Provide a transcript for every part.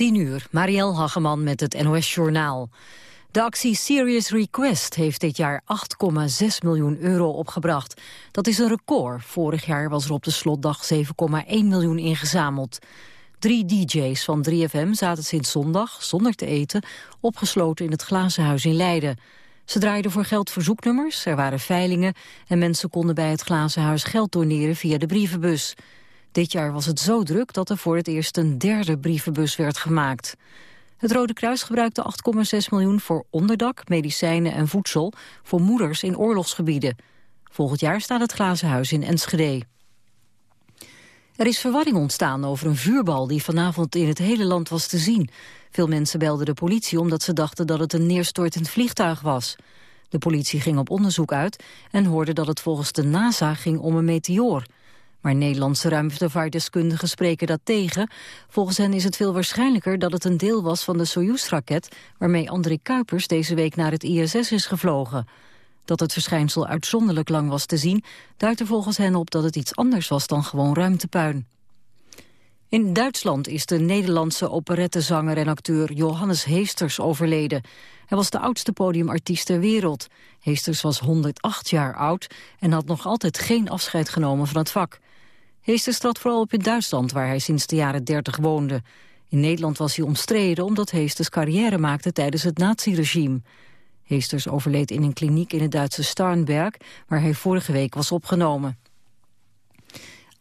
10 uur, Marielle Hageman met het NOS Journaal. De actie Serious Request heeft dit jaar 8,6 miljoen euro opgebracht. Dat is een record. Vorig jaar was er op de slotdag 7,1 miljoen ingezameld. Drie dj's van 3FM zaten sinds zondag, zonder te eten... opgesloten in het Glazen Huis in Leiden. Ze draaiden voor geld verzoeknummers, er waren veilingen... en mensen konden bij het Glazen Huis geld doneren via de brievenbus... Dit jaar was het zo druk dat er voor het eerst een derde brievenbus werd gemaakt. Het Rode Kruis gebruikte 8,6 miljoen voor onderdak, medicijnen en voedsel voor moeders in oorlogsgebieden. Volgend jaar staat het glazen huis in Enschede. Er is verwarring ontstaan over een vuurbal die vanavond in het hele land was te zien. Veel mensen belden de politie omdat ze dachten dat het een neerstortend vliegtuig was. De politie ging op onderzoek uit en hoorde dat het volgens de NASA ging om een meteoor. Maar Nederlandse ruimtevaartdeskundigen spreken dat tegen. Volgens hen is het veel waarschijnlijker dat het een deel was van de Soyuz-raket... waarmee André Kuipers deze week naar het ISS is gevlogen. Dat het verschijnsel uitzonderlijk lang was te zien... duidt er volgens hen op dat het iets anders was dan gewoon ruimtepuin. In Duitsland is de Nederlandse operettezanger en acteur Johannes Heesters overleden. Hij was de oudste podiumartiest ter wereld. Heesters was 108 jaar oud en had nog altijd geen afscheid genomen van het vak. Heesters trad vooral op in Duitsland, waar hij sinds de jaren 30 woonde. In Nederland was hij omstreden omdat Heesters carrière maakte tijdens het naziregime. Heesters overleed in een kliniek in het Duitse Starnberg, waar hij vorige week was opgenomen.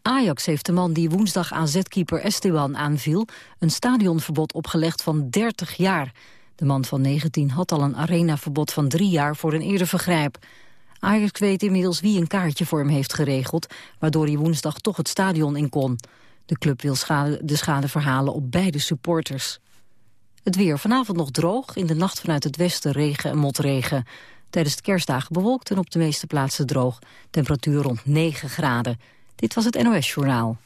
Ajax heeft de man die woensdag AZ-keeper Esteban aanviel... een stadionverbod opgelegd van 30 jaar. De man van 19 had al een arenaverbod van drie jaar voor een eerder vergrijp. Ajax weet inmiddels wie een kaartje voor hem heeft geregeld... waardoor hij woensdag toch het stadion in kon. De club wil schade, de schade verhalen op beide supporters. Het weer vanavond nog droog, in de nacht vanuit het westen regen en motregen. Tijdens de kerstdagen bewolkt en op de meeste plaatsen droog. Temperatuur rond 9 graden. Dit was het NOS Journaal.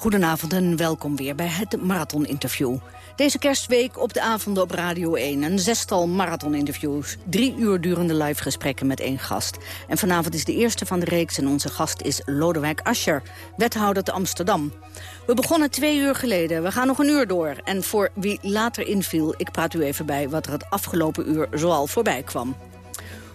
Goedenavond en welkom weer bij het Marathon-interview. Deze kerstweek op de avonden op Radio 1. Een zestal marathon-interviews. Drie uur durende live gesprekken met één gast. En vanavond is de eerste van de reeks en onze gast is Lodewijk Ascher, wethouder te Amsterdam. We begonnen twee uur geleden. We gaan nog een uur door. En voor wie later inviel, ik praat u even bij wat er het afgelopen uur zoal voorbij kwam.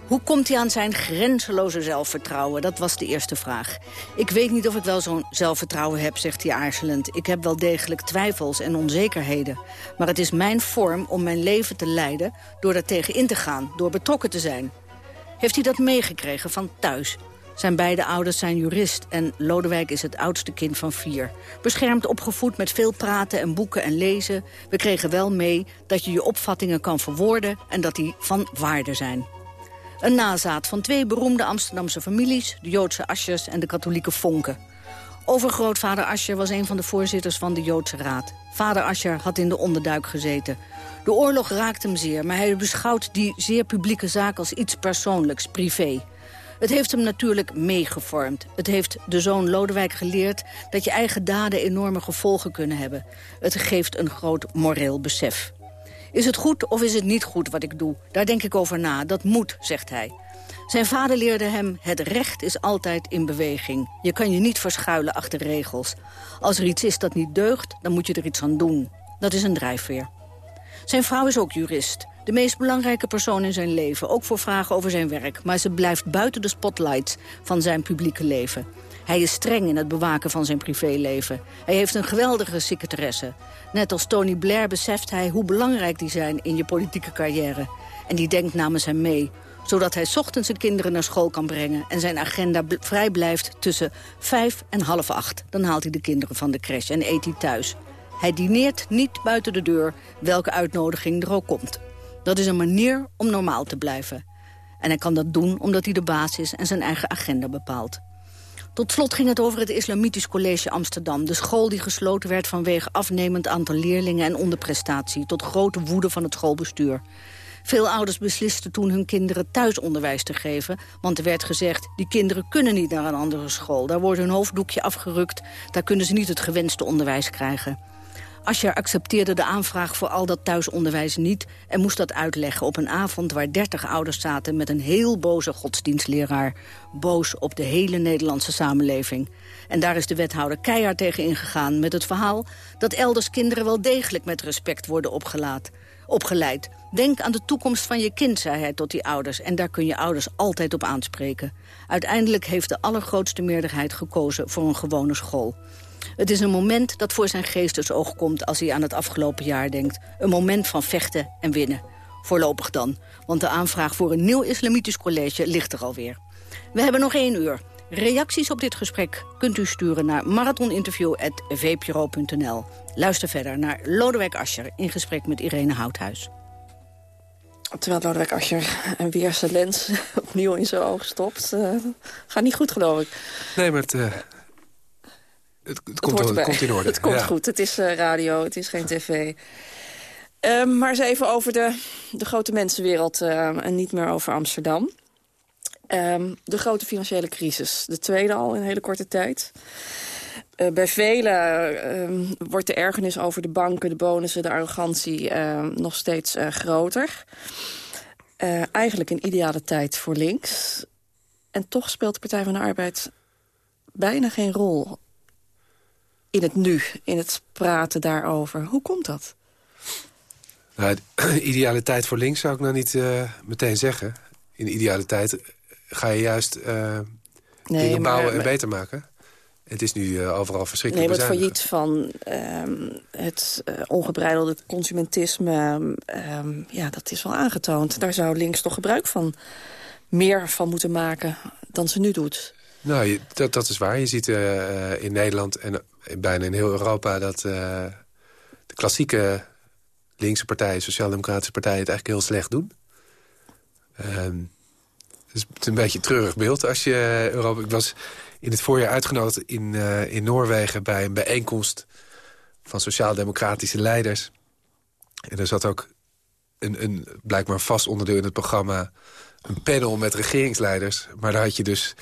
Hoe komt hij aan zijn grenzeloze zelfvertrouwen? Dat was de eerste vraag. Ik weet niet of ik wel zo'n zelfvertrouwen heb, zegt hij aarzelend. Ik heb wel degelijk twijfels en onzekerheden. Maar het is mijn vorm om mijn leven te leiden... door er tegen in te gaan, door betrokken te zijn. Heeft hij dat meegekregen van thuis? Zijn beide ouders zijn jurist en Lodewijk is het oudste kind van vier. Beschermd opgevoed met veel praten en boeken en lezen. We kregen wel mee dat je je opvattingen kan verwoorden... en dat die van waarde zijn. Een nazaat van twee beroemde Amsterdamse families... de Joodse Aschers en de katholieke Vonken. Overgrootvader Ascher was een van de voorzitters van de Joodse Raad. Vader Ascher had in de onderduik gezeten. De oorlog raakte hem zeer, maar hij beschouwt die zeer publieke zaak als iets persoonlijks, privé. Het heeft hem natuurlijk meegevormd. Het heeft de zoon Lodewijk geleerd dat je eigen daden enorme gevolgen kunnen hebben. Het geeft een groot moreel besef. Is het goed of is het niet goed wat ik doe? Daar denk ik over na. Dat moet, zegt hij. Zijn vader leerde hem, het recht is altijd in beweging. Je kan je niet verschuilen achter regels. Als er iets is dat niet deugt, dan moet je er iets aan doen. Dat is een drijfveer. Zijn vrouw is ook jurist. De meest belangrijke persoon in zijn leven, ook voor vragen over zijn werk. Maar ze blijft buiten de spotlights van zijn publieke leven. Hij is streng in het bewaken van zijn privéleven. Hij heeft een geweldige secretaresse. Net als Tony Blair beseft hij hoe belangrijk die zijn in je politieke carrière. En die denkt namens hem mee zodat hij ochtends zijn kinderen naar school kan brengen... en zijn agenda vrij blijft tussen vijf en half acht. Dan haalt hij de kinderen van de crash en eet hij thuis. Hij dineert niet buiten de deur, welke uitnodiging er ook komt. Dat is een manier om normaal te blijven. En hij kan dat doen omdat hij de baas is en zijn eigen agenda bepaalt. Tot slot ging het over het Islamitisch College Amsterdam. De school die gesloten werd vanwege afnemend aantal leerlingen en onderprestatie. Tot grote woede van het schoolbestuur. Veel ouders beslisten toen hun kinderen thuisonderwijs te geven. Want er werd gezegd, die kinderen kunnen niet naar een andere school. Daar wordt hun hoofddoekje afgerukt. Daar kunnen ze niet het gewenste onderwijs krijgen. Ascher accepteerde de aanvraag voor al dat thuisonderwijs niet... en moest dat uitleggen op een avond waar dertig ouders zaten... met een heel boze godsdienstleraar. Boos op de hele Nederlandse samenleving. En daar is de wethouder keihard tegen ingegaan met het verhaal... dat elders kinderen wel degelijk met respect worden opgeleid. Denk aan de toekomst van je kind, zei hij tot die ouders. En daar kun je ouders altijd op aanspreken. Uiteindelijk heeft de allergrootste meerderheid gekozen voor een gewone school. Het is een moment dat voor zijn geestesoog komt als hij aan het afgelopen jaar denkt. Een moment van vechten en winnen. Voorlopig dan, want de aanvraag voor een nieuw islamitisch college ligt er alweer. We hebben nog één uur. Reacties op dit gesprek kunt u sturen naar marathoninterview.vpro.nl. Luister verder naar Lodewijk Ascher in gesprek met Irene Houthuis. Terwijl Lodewijk Ascher en weer zijn lens opnieuw in zijn oog stopt. Uh, gaat niet goed, geloof ik. Nee, maar het, uh, het, het, komt, het komt, in orde. het komt goed. Het is uh, radio, het is geen tv. Um, maar eens even over de, de grote mensenwereld en niet meer over Amsterdam. Um, de grote financiële crisis. De tweede al in een hele korte tijd. Uh, bij velen uh, wordt de ergernis over de banken, de bonussen, de arrogantie nog steeds eh, groter. eigenlijk een ideale tijd voor links. En toch speelt de Partij van de Arbeid bijna geen rol in het nu, in het praten daarover. Hoe komt dat? Nou, ideale tijd voor links zou ik nou niet meteen zeggen. In de ideale tijd ga je juist nee, dingen bouwen en beter maken. Het is nu uh, overal verschrikkelijk Nee, het failliet van um, het uh, ongebreidelde consumentisme... Um, ja, dat is wel aangetoond. Daar zou links toch gebruik van meer van moeten maken dan ze nu doet. Nou, dat, dat is waar. Je ziet uh, in Nederland en bijna in heel Europa... dat de klassieke linkse partijen, sociaal-democratische partijen... het eigenlijk heel slecht doen. Um, het is een beetje een treurig beeld als je Europa... Ik was in het voorjaar uitgenodigd in, in Noorwegen... bij een bijeenkomst van sociaal-democratische leiders. En er zat ook een, een blijkbaar vast onderdeel in het programma... een panel met regeringsleiders. Maar daar had je dus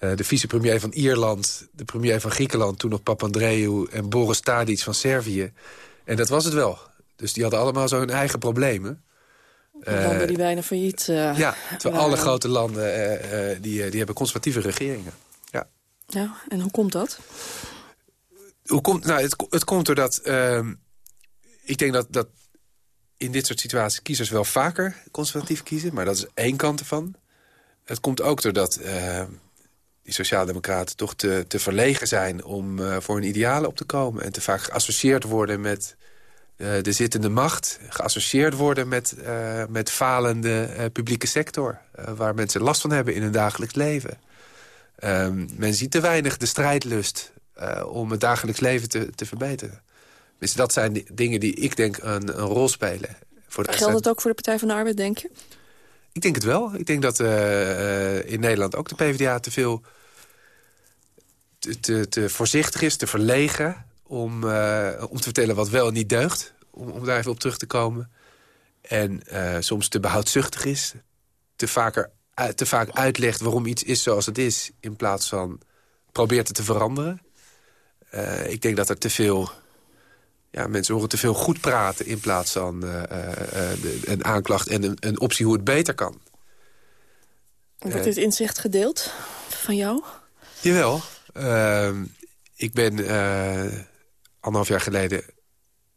uh, de vicepremier van Ierland... de premier van Griekenland, toen nog Papandreou... en Boris Tadic van Servië. En dat was het wel. Dus die hadden allemaal zo hun eigen problemen. Landen die bijna failliet uh, Ja, terwijl alle grote landen uh, die, die hebben conservatieve regeringen. Ja. ja, en hoe komt dat? Hoe komt, nou, het, het komt doordat... Uh, ik denk dat, dat in dit soort situaties kiezers wel vaker conservatief kiezen. Maar dat is één kant ervan. Het komt ook doordat uh, die sociaaldemocraten toch te, te verlegen zijn... om uh, voor hun idealen op te komen. En te vaak geassocieerd worden met uh, de zittende macht geassocieerd worden met, uh, met falende publieke sector. waar mensen last van hebben in hun dagelijks leven. Um, men ziet te weinig de strijdlust om het dagelijks leven te, te verbeteren. Dus dat zijn dingen die ik denk een, een rol spelen. Voor de Geldt het ook voor de Partij van de Arbeid, denk je? Ik denk het wel. Ik denk dat in Nederland ook de PvdA te veel... Te, te, voorzichtig is, te verlegen om, uh, om te vertellen wat wel en niet deugt. Om, om daar even op terug te komen. En uh, soms te behoudzuchtig is. Te, vaker, te vaak uitlegt waarom iets is zoals het is... in plaats van probeert het te veranderen. ik denk dat er te veel... Ja, mensen horen te veel goed praten... in plaats van een aanklacht en een, een, optie hoe het beter kan. Wordt dit inzicht gedeeld van jou? Jawel. Ehm, ik ben anderhalf jaar geleden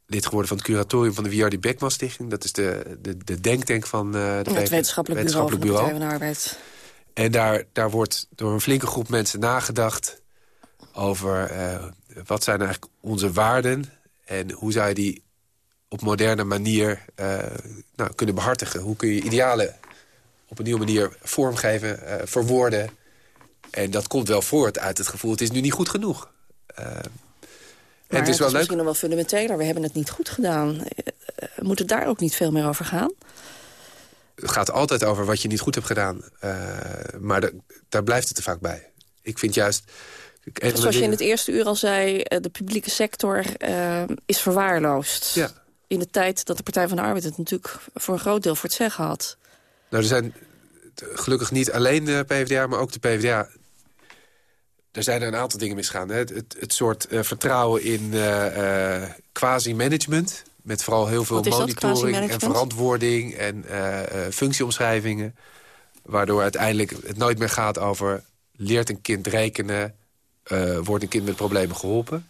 lid geworden van het curatorium van de Wiardi Beckman Stichting. Dat is de, de, de denktank van uh, de het wetenschappelijk, wetenschappelijk bureau, van de Arbeid. En daar, daar wordt door een flinke groep mensen nagedacht... over uh, wat zijn eigenlijk onze waarden... en hoe zou je die op moderne manier uh, nou, kunnen behartigen. Hoe kun je idealen op een nieuwe manier vormgeven, verwoorden... En dat komt wel voort uit het gevoel, het is nu niet goed genoeg. Maar het is, wel misschien nog wel fundamenteler. We hebben het niet goed gedaan. Eh, moet het daar ook niet veel meer over gaan? Het gaat altijd over wat je niet goed hebt gedaan. Uh, maar de, daar blijft het te vaak bij. Ik vind juist... Zoals je in het eerste uur al zei, de publieke sector is verwaarloosd. Ja. In de tijd dat de Partij van de Arbeid het natuurlijk voor een groot deel voor het zeggen had. Nou, er zijn gelukkig niet alleen de PvdA, maar ook de PvdA er zijn er een aantal dingen misgaan. Hè? Het, het, soort uh, vertrouwen in uh, uh, quasi-management... met vooral heel veel monitoring en verantwoording en functieomschrijvingen... waardoor uiteindelijk het nooit meer gaat over... leert een kind rekenen, wordt een kind met problemen geholpen.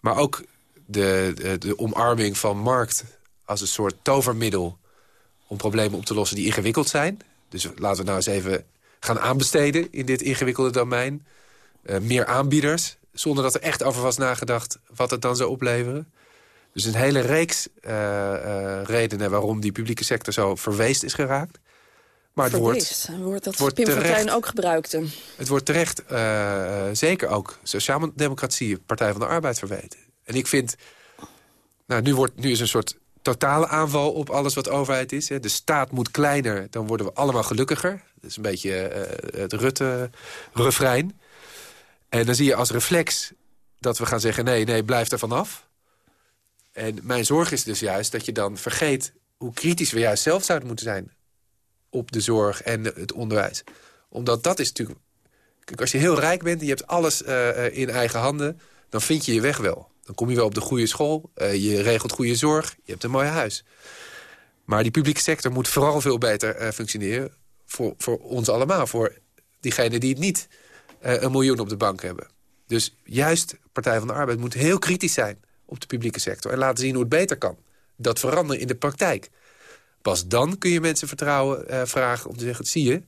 Maar ook de, de, de omarming van markt als een soort tovermiddel... om problemen op te lossen die ingewikkeld zijn. Dus laten we nou eens even gaan aanbesteden in dit ingewikkelde domein... Eh, meer aanbieders... zonder dat er echt over was nagedacht wat het dan zou opleveren. Dus een hele reeks uh, uh, redenen waarom die publieke sector zo verweest is geraakt. Maar het wordt, woord dat wordt Pim terecht, ook gebruikte. Het wordt terecht zeker ook Sociaal-Democratie, Partij van de Arbeid verweten. En ik vind, nou, nu, wordt, nu is een soort totale aanval op alles wat overheid is. Hè. De staat moet kleiner, dan worden we allemaal gelukkiger. Dat is een beetje het Rutte-refrein. En dan zie je als reflex dat we gaan zeggen... nee, nee, blijf er vanaf. En mijn zorg is dus juist dat je dan vergeet... hoe kritisch we juist zelf zouden moeten zijn... op de zorg en het onderwijs. Omdat dat is natuurlijk... Kijk, als je heel rijk bent en je hebt alles uh, in eigen handen... dan vind je je weg wel. Dan kom je wel op de goede school, uh, je regelt goede zorg... je hebt een mooi huis. Maar die publieke sector moet vooral veel beter functioneren... Voor, voor ons allemaal, voor diegenen die het niet een miljoen op de bank hebben. Dus juist Partij van de Arbeid moet heel kritisch zijn op de publieke sector... en laten zien hoe het beter kan. Dat veranderen in de praktijk. Pas dan kun je mensen vertrouwen uh, vragen om te zeggen, zie je...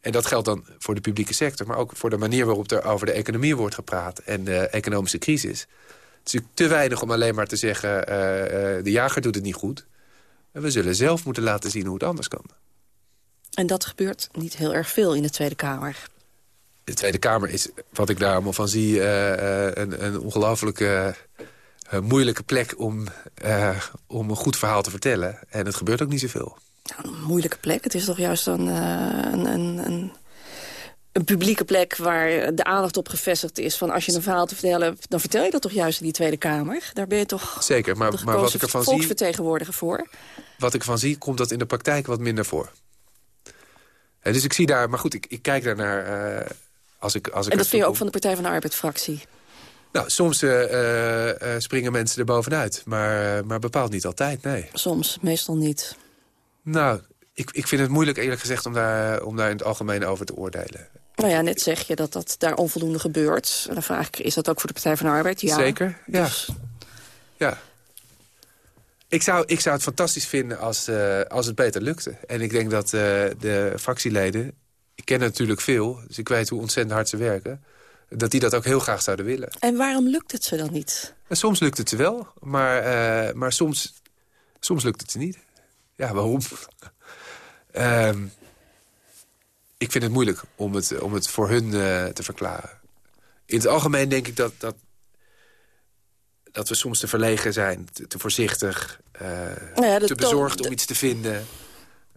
En dat geldt dan voor de publieke sector... maar ook voor de manier waarop er over de economie wordt gepraat... en de economische crisis. Het is natuurlijk te weinig om alleen maar te zeggen... Uh, de jager doet het niet goed. We zullen zelf moeten laten zien hoe het anders kan. En dat gebeurt niet heel erg veel in de Tweede Kamer de Tweede Kamer is, wat ik daar allemaal van zie... Uh, een, een ongelooflijke uh, moeilijke plek om, om een goed verhaal te vertellen. En het gebeurt ook niet zoveel. Nou, een moeilijke plek. Het is toch juist een, een, een, een, publieke plek waar de aandacht op gevestigd is... van als je een verhaal te vertellen hebt, dan vertel je dat toch juist in die Tweede Kamer? Daar ben je toch Zeker, maar, maar wat ik ervan volksvertegenwoordiger voor? Wat ik ervan zie, komt dat in de praktijk wat minder voor. dus ik zie daar, maar goed, ik, ik kijk daar naar als ik, als ik en dat vind je ook van de Partij van de Arbeid-fractie? Nou, soms uh, uh, springen mensen er bovenuit, maar, maar bepaald niet altijd, nee. Soms, meestal niet. Nou, ik, ik vind het moeilijk eerlijk gezegd om daar, om daar in het algemeen over te oordelen. Nou ja, net zeg je dat dat daar onvoldoende gebeurt. En dan vraag ik, is dat ook voor de Partij van de Arbeid? Ja. Zeker, ja. Dus... Ja. Ik zou, ik zou het fantastisch vinden als, uh, als het beter lukte. En ik denk dat de fractieleden ik ken natuurlijk veel, dus ik weet hoe ontzettend hard ze werken... dat die dat ook heel graag zouden willen. En waarom lukt het ze dan niet? En soms lukt het ze wel, maar, uh, maar soms, soms lukt het ze niet. Ja, waarom? uh, ik vind het moeilijk om het, om het voor hun uh, te verklaren. In het algemeen denk ik dat, dat, dat we soms te verlegen zijn, te, te voorzichtig... Uh, nou ja, te bezorgd om iets te vinden...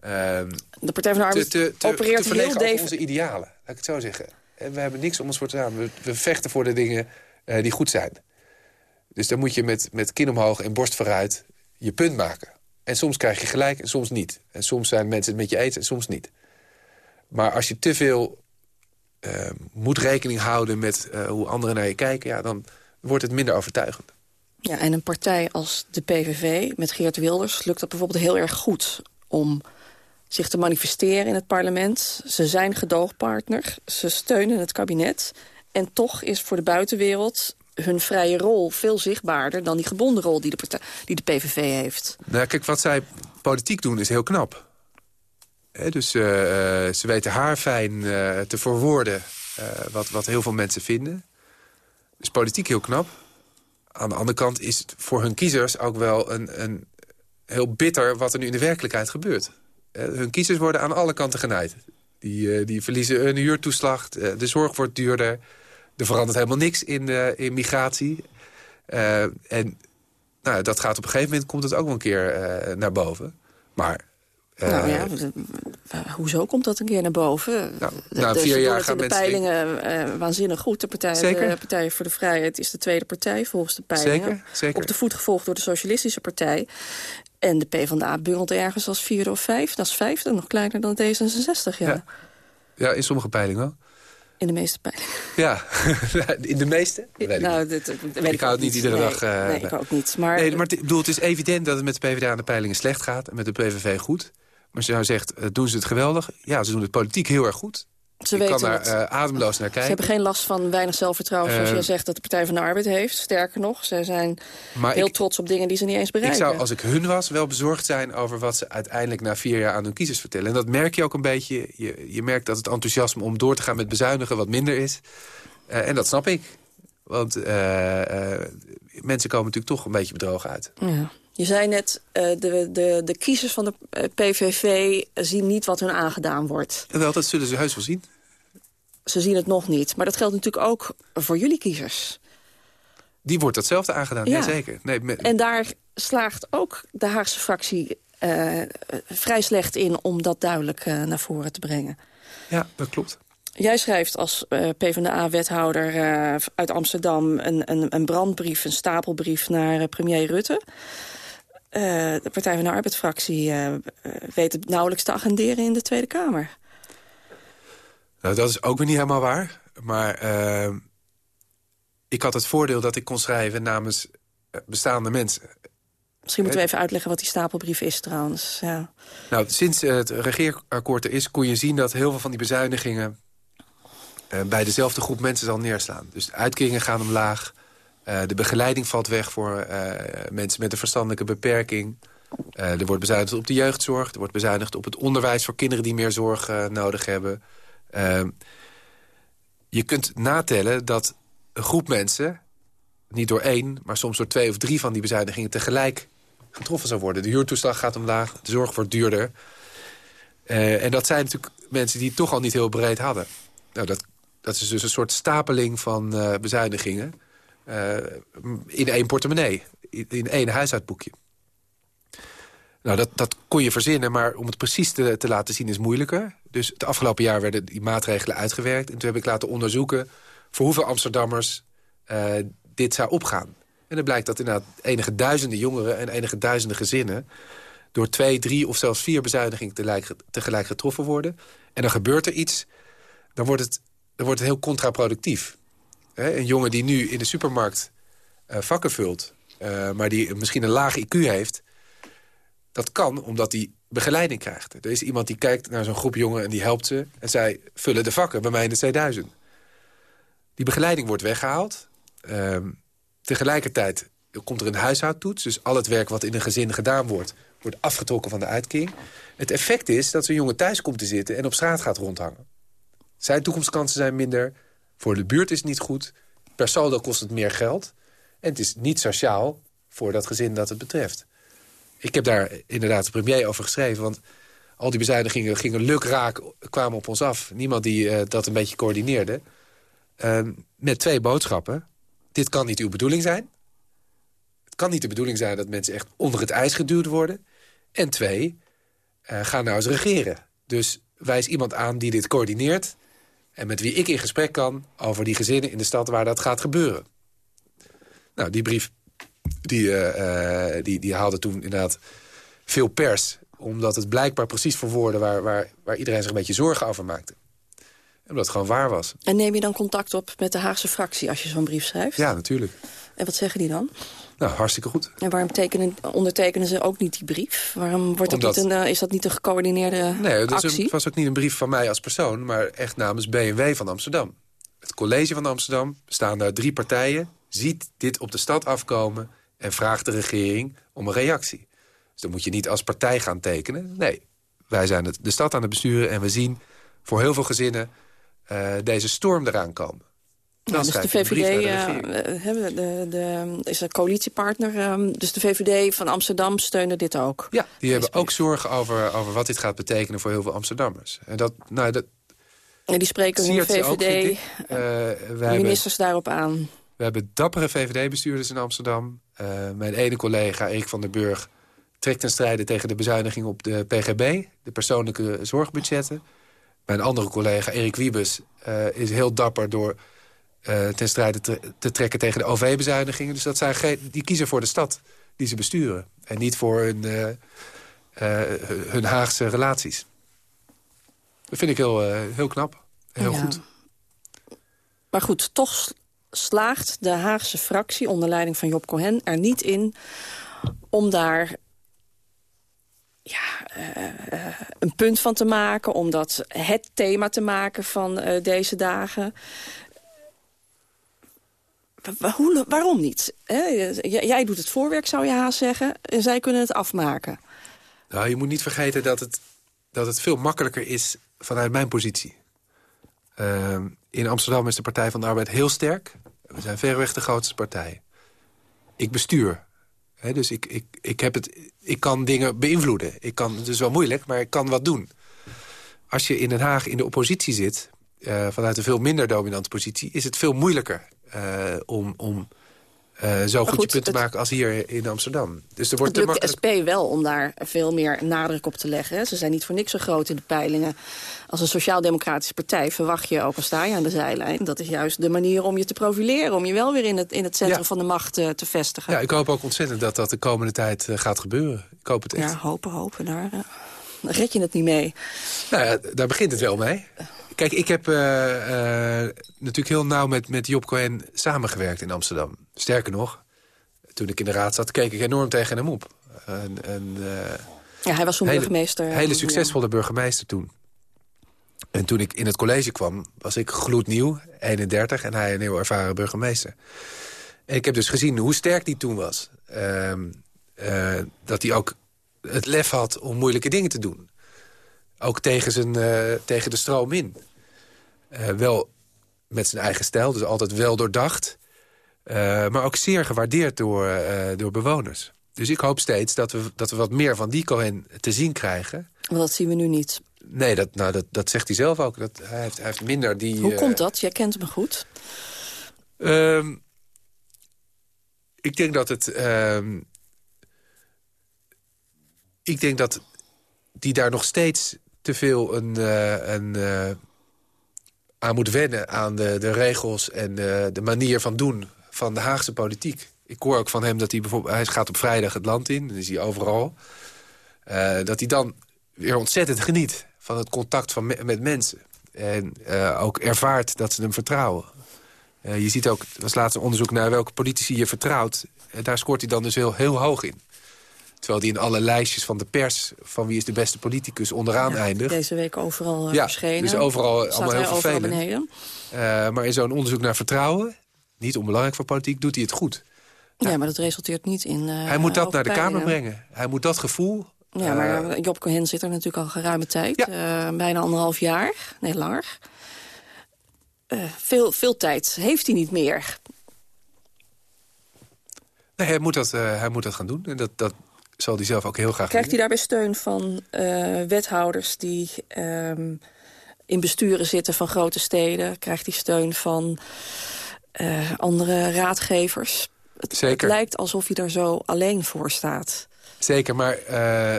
Ehm, de Partij van de Arbeid te, te, opereert te heel onze idealen, laat ik het zo zeggen. En we hebben niks om ons voor te staan. We, vechten voor de dingen uh, die goed zijn. Dus dan moet je met, met kin omhoog en borst vooruit je punt maken. En soms krijg je gelijk en soms niet. En soms zijn mensen het met je eens en soms niet. Maar als je te veel uh, moet rekening houden met uh, hoe anderen naar je kijken... Ja, dan wordt het minder overtuigend. Ja, en een partij als de PVV met Geert Wilders... lukt dat bijvoorbeeld heel erg goed om zich te manifesteren in het parlement. Ze zijn gedoogpartner, ze steunen het kabinet. En toch is voor de buitenwereld hun vrije rol veel zichtbaarder... dan die gebonden rol die de, die de PVV heeft. Nou, kijk, wat zij politiek doen is heel knap. dus uh, ze weten haar fijn uh, te verwoorden wat, wat heel veel mensen vinden. Dus politiek heel knap. Aan de andere kant is het voor hun kiezers ook wel een, een heel bitter... wat er nu in de werkelijkheid gebeurt. Eh, hun kiezers worden aan alle kanten genaaid. Die, eh, die verliezen een huurtoeslag, eh, de zorg wordt duurder. Er verandert helemaal niks in, in migratie. en nou, dat gaat op een gegeven moment komt het ook wel een keer naar boven. Maar nou ja, hoezo komt dat een keer naar boven? Nou, na vier jaar gaan de peilingen waanzinnig goed. De partij, de partij voor de Vrijheid is de tweede partij volgens de peilingen. Zeker, zeker. Op de voet gevolgd door de Socialistische Partij. En de PvdA bungelt ergens als vierde of vijf. Dat is vijfde, nog kleiner dan D66, ja. ja. Ja, in sommige peilingen wel. In de meeste peilingen. Ja, in de meeste? Weet nou, dit, weet ik hou het niet iedere dag. Uh, nee, ik ook niet. Maar, nee, maar bedoel, het is evident dat het met de PvdA aan de peilingen slecht gaat... en met de PVV goed. Maar als je nou zegt, eh, doen ze het geweldig? Ja, ze doen het politiek heel erg goed. Ze ik kan daar uh, ademloos naar kijken. Ze hebben geen last van weinig zelfvertrouwen, zoals uh, jij zegt... dat de Partij van de Arbeid heeft. Sterker nog, ze zijn heel trots op dingen die ze niet eens bereiken. Ik zou, als ik hun was, wel bezorgd zijn over wat ze uiteindelijk... na vier jaar aan hun kiezers vertellen. En dat merk je ook een beetje. Je, je merkt dat het enthousiasme om door te gaan met bezuinigen wat minder is. Uh, en dat snap ik. Want mensen komen natuurlijk toch een beetje bedrogen uit. Ja. Je zei net, uh, de, de, de kiezers van de PVV zien niet wat hun aangedaan wordt. Wel, dat zullen ze heus wel zien. Ze zien het nog niet. Maar dat geldt natuurlijk ook voor jullie kiezers. Die wordt hetzelfde aangedaan, ja. zeker. Nee, En daar slaagt ook de Haagse fractie uh, vrij slecht in... om dat duidelijk uh, naar voren te brengen. Ja, dat klopt. Jij schrijft als uh, PvdA-wethouder uit Amsterdam... Een, een, een, brandbrief, een stapelbrief naar premier Rutte. Uh, de Partij van de Arbeid-fractie weet het nauwelijks te agenderen in de Tweede Kamer. Nou, dat is ook weer niet helemaal waar. Maar ik had het voordeel dat ik kon schrijven namens bestaande mensen. Misschien moeten we even uitleggen wat die stapelbrief is trouwens. Ja. Nou, sinds het regeerakkoord er is... kon je zien dat heel veel van die bezuinigingen... Bij dezelfde groep mensen zal neerslaan. Dus de uitkeringen gaan omlaag. Uh, de begeleiding valt weg voor uh, mensen met een verstandelijke beperking. er wordt bezuinigd op de jeugdzorg. Er wordt bezuinigd op het onderwijs voor kinderen die meer zorg nodig hebben. je kunt natellen dat een groep mensen... niet door één, maar soms door twee of drie van die bezuinigingen... tegelijk getroffen zou worden. De huurtoeslag gaat omlaag, de zorg wordt duurder. en dat zijn natuurlijk mensen die het toch al niet heel breed hadden. Nou, dat dat is dus een soort stapeling van bezuinigingen... Uh, in één portemonnee, in één huishoudboekje. Nou, dat, dat kon je verzinnen, maar om het precies te, te laten zien is moeilijker. Dus het afgelopen jaar werden die maatregelen uitgewerkt. En toen heb ik laten onderzoeken voor hoeveel Amsterdammers uh, dit zou opgaan. En dan blijkt dat inderdaad enige duizenden jongeren en enige duizenden gezinnen... door twee, drie of zelfs vier bezuinigingen tegelijk, tegelijk getroffen worden. En dan gebeurt er iets, dan wordt het dan wordt het heel contraproductief. Een jongen die nu in de supermarkt uh, vakken vult... Uh, maar die misschien een laag IQ heeft... dat kan omdat hij begeleiding krijgt. Er is iemand die kijkt naar zo'n groep jongen en die helpt ze... en zij vullen de vakken bij mij in de 2000. Die begeleiding wordt weggehaald. Uh, tegelijkertijd komt er een huishoudtoets. Dus al het werk wat in een gezin gedaan wordt... wordt afgetrokken van de uitkering. Het effect is dat zo'n jongen thuis komt te zitten... en op straat gaat rondhangen. Zijn toekomstkansen zijn minder. Voor de buurt is het niet goed. Per kost het meer geld. En het is niet sociaal voor dat gezin dat het betreft. Ik heb daar inderdaad de premier over geschreven. Want al die bezuinigingen gingen lukraak, kwamen op ons af. Niemand die uh, dat een beetje coördineerde. Uh, met twee boodschappen. Dit kan niet uw bedoeling zijn. Het kan niet de bedoeling zijn dat mensen echt onder het ijs geduwd worden. En twee, uh, ga nou eens regeren. Dus wijs iemand aan die dit coördineert en met wie ik in gesprek kan over die gezinnen in de stad waar dat gaat gebeuren. Nou, die brief die, uh, die, die haalde toen inderdaad veel pers. Omdat het blijkbaar precies verwoordde waar, waar, waar iedereen zich een beetje zorgen over maakte. En omdat het gewoon waar was. En neem je dan contact op met de Haagse fractie als je zo'n brief schrijft? Ja, natuurlijk. En wat zeggen die dan? Nou, hartstikke goed. En waarom tekenen, ondertekenen ze ook niet die brief? Waarom wordt dat niet een, eh, is dat niet een gecoördineerde nee, dus actie? het was ook niet een brief van mij als persoon... maar echt namens BMW van Amsterdam. Het college van Amsterdam, staan daar drie partijen... ziet dit op de stad afkomen en vraagt de regering om een reactie. Dus dan moet je niet als partij gaan tekenen. Nee, wij zijn het, de stad aan het besturen... en we zien voor heel veel gezinnen uh, deze storm eraan komen. Ja, dus de VVD de, de, de, is een coalitiepartner. Um, dus de VVD van Amsterdam steunde dit ook. Ja, die hebben ook zorgen over, over wat dit gaat betekenen voor heel veel Amsterdammers. En dat, nou, dat en die spreken hun VVD, uh, ministers daarop aan. We hebben dappere VVD-bestuurders in Amsterdam. Uh, mijn ene collega, Erik van der Burg, trekt ten strijde tegen de bezuiniging op de PGB... de persoonlijke zorgbudgetten. Mijn andere collega Erik Wiebes uh, is heel dapper... door uh, ten strijde te, te, trekken tegen de OV-bezuinigingen. Dus dat zijn die kiezen voor de stad die ze besturen. En niet voor hun, uh, hun Haagse relaties. Dat vind ik heel, heel knap. Heel ja. goed. Maar goed, toch slaagt de Haagse fractie onder leiding van Job Cohen er niet in om daar ja, uh, een punt van te maken, om dat het thema te maken van uh, deze dagen. Waarom niet? Jij doet het voorwerk, zou je haast zeggen, en zij kunnen het afmaken. Nou, je moet niet vergeten dat het, dat het veel makkelijker is vanuit mijn positie. Uh, in Amsterdam is de Partij van de Arbeid heel sterk. We zijn verreweg de grootste partij. Ik bestuur. dus ik, ik, ik, heb het, ik kan dingen beïnvloeden. Ik kan, het is wel moeilijk, maar ik kan wat doen. Als je in Den Haag in de oppositie zit... Uh, vanuit een veel minder dominante positie... is het veel moeilijker uh, om, om uh, zo goed, goed, je punt te maken als hier in Amsterdam. Dus er wordt het lukt SP wel om daar veel meer nadruk op te leggen. Ze zijn niet voor niks zo groot in de peilingen. Als een sociaal-democratische partij verwacht je, ook al sta je aan de zijlijn... dat is juist de manier om je te profileren. Om je wel weer in het, in het centrum van de macht uh, te vestigen. Ja, ik hoop ook ontzettend dat dat de komende tijd uh, gaat gebeuren. Ik hoop het echt. Ja, hopen, hopen. Daar, red je het niet mee. Nou ja, daar begint het wel mee. Kijk, ik heb uh, uh, natuurlijk heel nauw met, met Job Cohen samengewerkt in Amsterdam. Sterker nog, toen ik in de raad zat, keek ik enorm tegen hem op. En, en, uh, ja, hij was toen hele, burgemeester. hele succesvolle burgemeester toen. En toen ik in het college kwam, was ik gloednieuw, 31... en hij een heel ervaren burgemeester. En ik heb dus gezien hoe sterk die toen was. Ehm, dat hij ook het lef had om moeilijke dingen te doen. Ook tegen, zijn, uh, tegen de stroom in. Uh, wel met zijn eigen stijl, dus altijd wel doordacht. Uh, maar ook zeer gewaardeerd door, door bewoners. Dus ik hoop steeds dat we, dat we wat meer van die Cohen te zien krijgen. Want dat zien we nu niet. Nee, dat, nou, dat, dat zegt hij zelf ook. Dat, hij, heeft, hij heeft minder die... Hoe komt dat? Jij kent hem goed. Um, ik denk dat het... Ik denk dat die daar nog steeds te veel een, een, uh, aan moet wennen aan de, de regels en de, de manier van doen van de Haagse politiek. Ik hoor ook van hem dat hij bijvoorbeeld... Hij gaat op vrijdag het land in, dan is hij overal. Dat hij dan weer ontzettend geniet van het contact van me, met mensen. En ook ervaart dat ze hem vertrouwen. je ziet ook, er was laatst een onderzoek naar welke politici je vertrouwt. Daar scoort hij dan dus heel, heel hoog in. Terwijl die in alle lijstjes van de pers... van wie is de beste politicus onderaan ja, eindigt. Deze week overal uh, ja, verschenen. dus overal allemaal heel vervelend. Uh, maar in zo'n onderzoek naar vertrouwen... niet onbelangrijk voor politiek, doet hij het goed. Ja, maar dat resulteert niet in uh, Hij moet dat naar de Kamer brengen. Hij moet dat gevoel... Ja, maar Job Cohen zit er natuurlijk al geruime tijd. Ja. bijna anderhalf jaar. Nee, langer. veel, veel tijd heeft hij niet meer. Nee, hij moet dat, hij moet dat gaan doen. En dat, dat, zal hij zelf ook heel graag Krijgt hij daarbij steun van uh, wethouders die um, in besturen zitten van grote steden? Krijgt hij steun van uh, andere raadgevers? Het, Zeker. het lijkt alsof hij er zo alleen voor staat. Zeker, maar uh,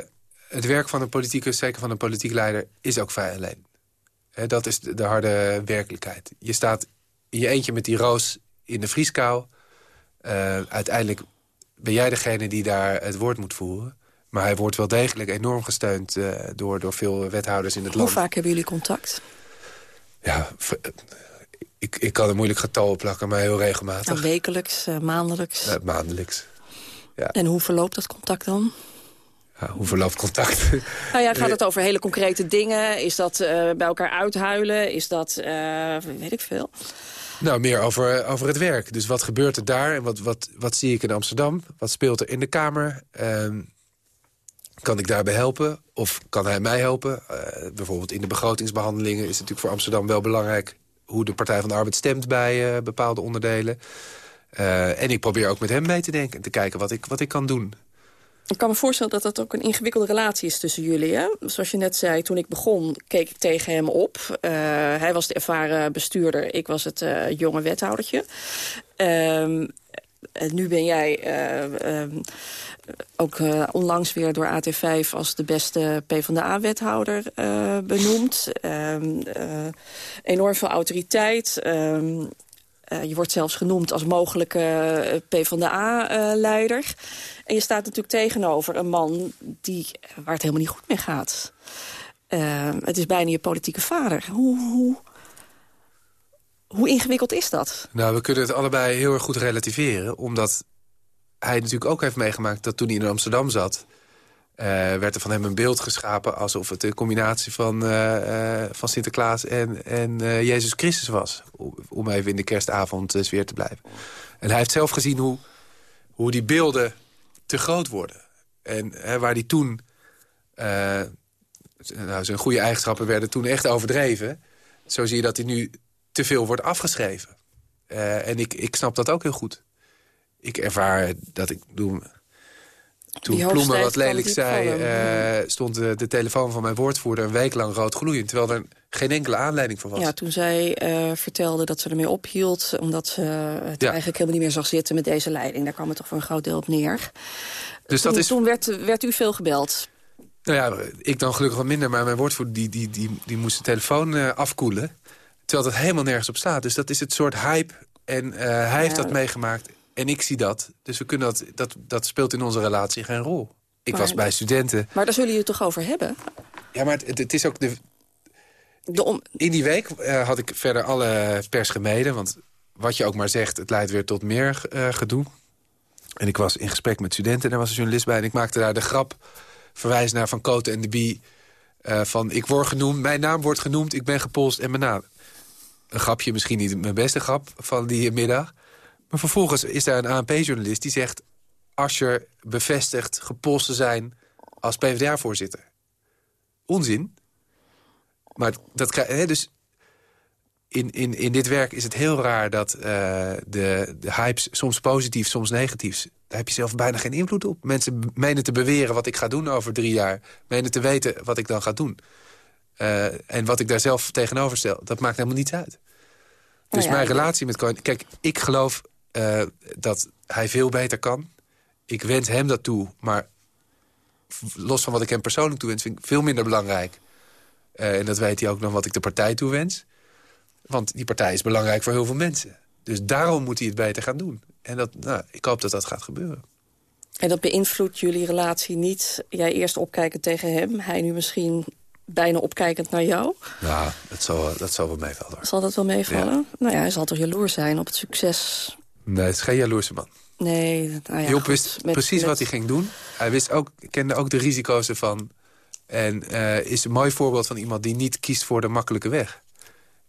het werk van een politicus, zeker van een politiek leider... is ook vrij alleen. He, dat is de, de, harde werkelijkheid. Je staat in je eentje met die roos in de vrieskou. uiteindelijk ben jij degene die daar het woord moet voeren. Maar hij wordt wel degelijk enorm gesteund uh, door, door veel wethouders in het Hoe land. Hoe vaak hebben jullie contact? Ja, ik, ik kan er moeilijk getal op plakken, maar heel regelmatig. Nou, wekelijks, uh, maandelijks? Maandelijks, ja. En hoe verloopt dat contact dan? Ja, hoe verloopt contact? Nou ja, gaat het over hele concrete dingen? Is dat bij elkaar uithuilen? Is dat, weet ik veel? Nou, meer over, over het werk. Dus wat gebeurt er daar en wat, wat, wat zie ik in Amsterdam? Wat speelt er in de Kamer? Ehm, kan ik daarbij helpen? Of kan hij mij helpen? Uh, bijvoorbeeld in de begrotingsbehandelingen is het natuurlijk voor Amsterdam wel belangrijk... hoe de Partij van de Arbeid stemt bij uh, bepaalde onderdelen. Uh, en ik probeer ook met hem mee te denken en te kijken wat ik, wat ik kan doen. Ik kan me voorstellen dat dat ook een ingewikkelde relatie is tussen jullie. Hè? Zoals je net zei, toen ik begon, keek ik tegen hem op. Uh, hij was de ervaren bestuurder, ik was het uh, jonge wethoudertje. Uh, en nu ben jij uh, uh, ook onlangs weer door AT5 als de beste PvdA-wethouder benoemd. Ehm, enorm veel autoriteit. Ehm, je wordt zelfs genoemd als mogelijke PvdA-leider. En je staat natuurlijk tegenover een man die, waar het helemaal niet goed mee gaat. Het is bijna je politieke vader. Hoe, hoe ingewikkeld is dat? Nou, we kunnen het allebei heel erg goed relativeren. Omdat hij natuurlijk ook heeft meegemaakt dat toen hij in Amsterdam zat... Uh, werd er van hem een beeld geschapen alsof het een combinatie van, uh, uh, van Sinterklaas en, en Jezus Christus was. Om even in de kerstavond sfeer te blijven. En hij heeft zelf gezien hoe, hoe die beelden te groot worden. En waar hij toen... nou, zijn goede eigenschappen werden toen echt overdreven. Zo zie je dat hij nu te veel wordt afgeschreven. En ik, ik snap dat ook heel goed. Ik ervaar dat ik... Doe, toen Ploemen wat lelijk zei, uh, stond de, de, telefoon van mijn woordvoerder een week lang rood gloeiend. Terwijl er geen enkele aanleiding voor was. Ja, toen zij uh, vertelde dat ze ermee ophield... omdat ze het ja. eigenlijk helemaal niet meer zag zitten met deze leiding. Daar kwam het toch voor een groot deel op neer. Dus toen, dat is... toen werd, werd u veel gebeld. Nou ja, ik dan gelukkig wat minder. Maar mijn woordvoerder die, die, die, die moest de telefoon uh, afkoelen. Terwijl dat helemaal nergens op staat. Dus dat is het soort hype. En uh, hij heeft dat meegemaakt. En ik zie dat. Dus we kunnen dat, dat, dat speelt in onze relatie geen rol. Ik was bij studenten. Maar daar zullen jullie het toch over hebben? Ja, maar het, het is ook... De, de om... In die week uh, had ik verder alle pers gemeden. Want wat je ook maar zegt, het leidt weer tot meer uh, gedoe. En ik was in gesprek met studenten. En daar was een journalist bij. En ik maakte daar de grap, verwijs naar Van Koten en de Bie... Uh, van ik word genoemd, mijn naam wordt genoemd, ik ben gepolst en mijn naam een grapje, misschien niet mijn beste grap van die middag. Maar vervolgens is daar een ANP-journalist die zegt... Asscher bevestigt gepost te zijn als PvdA-voorzitter. Onzin. Maar dat dus in, in, in dit werk is het heel raar dat uh, de, de hypes soms positief, soms negatief... daar heb je zelf bijna geen invloed op. Mensen menen te beweren wat ik ga doen over drie jaar. Menen te weten wat ik dan ga doen. Uh, en wat ik daar zelf tegenover stel, dat maakt helemaal niets uit. Dus oh mijn relatie met. Kijk, ik geloof uh, dat hij veel beter kan. Ik wens hem dat toe, maar los van wat ik hem persoonlijk toewens... vind ik veel minder belangrijk. Uh, en dat weet hij ook dan wat ik de partij toewens. Want die partij is belangrijk voor heel veel mensen. Dus daarom moet hij het beter gaan doen. En dat, nou, ik hoop dat dat gaat gebeuren. En dat beïnvloedt jullie relatie niet? Jij eerst opkijken tegen hem, hij nu misschien bijna opkijkend naar jou. Ja, dat zal, dat zal wel meevallen. Zal dat wel meevallen? Nou ja, hij zal toch jaloers zijn op het succes? Nee, het is geen jaloerse man. Nee, nou ja, Job wist precies wat hij ging doen. Hij wist ook, kende ook de risico's ervan. En uh, is een mooi voorbeeld van iemand die niet kiest voor de makkelijke weg.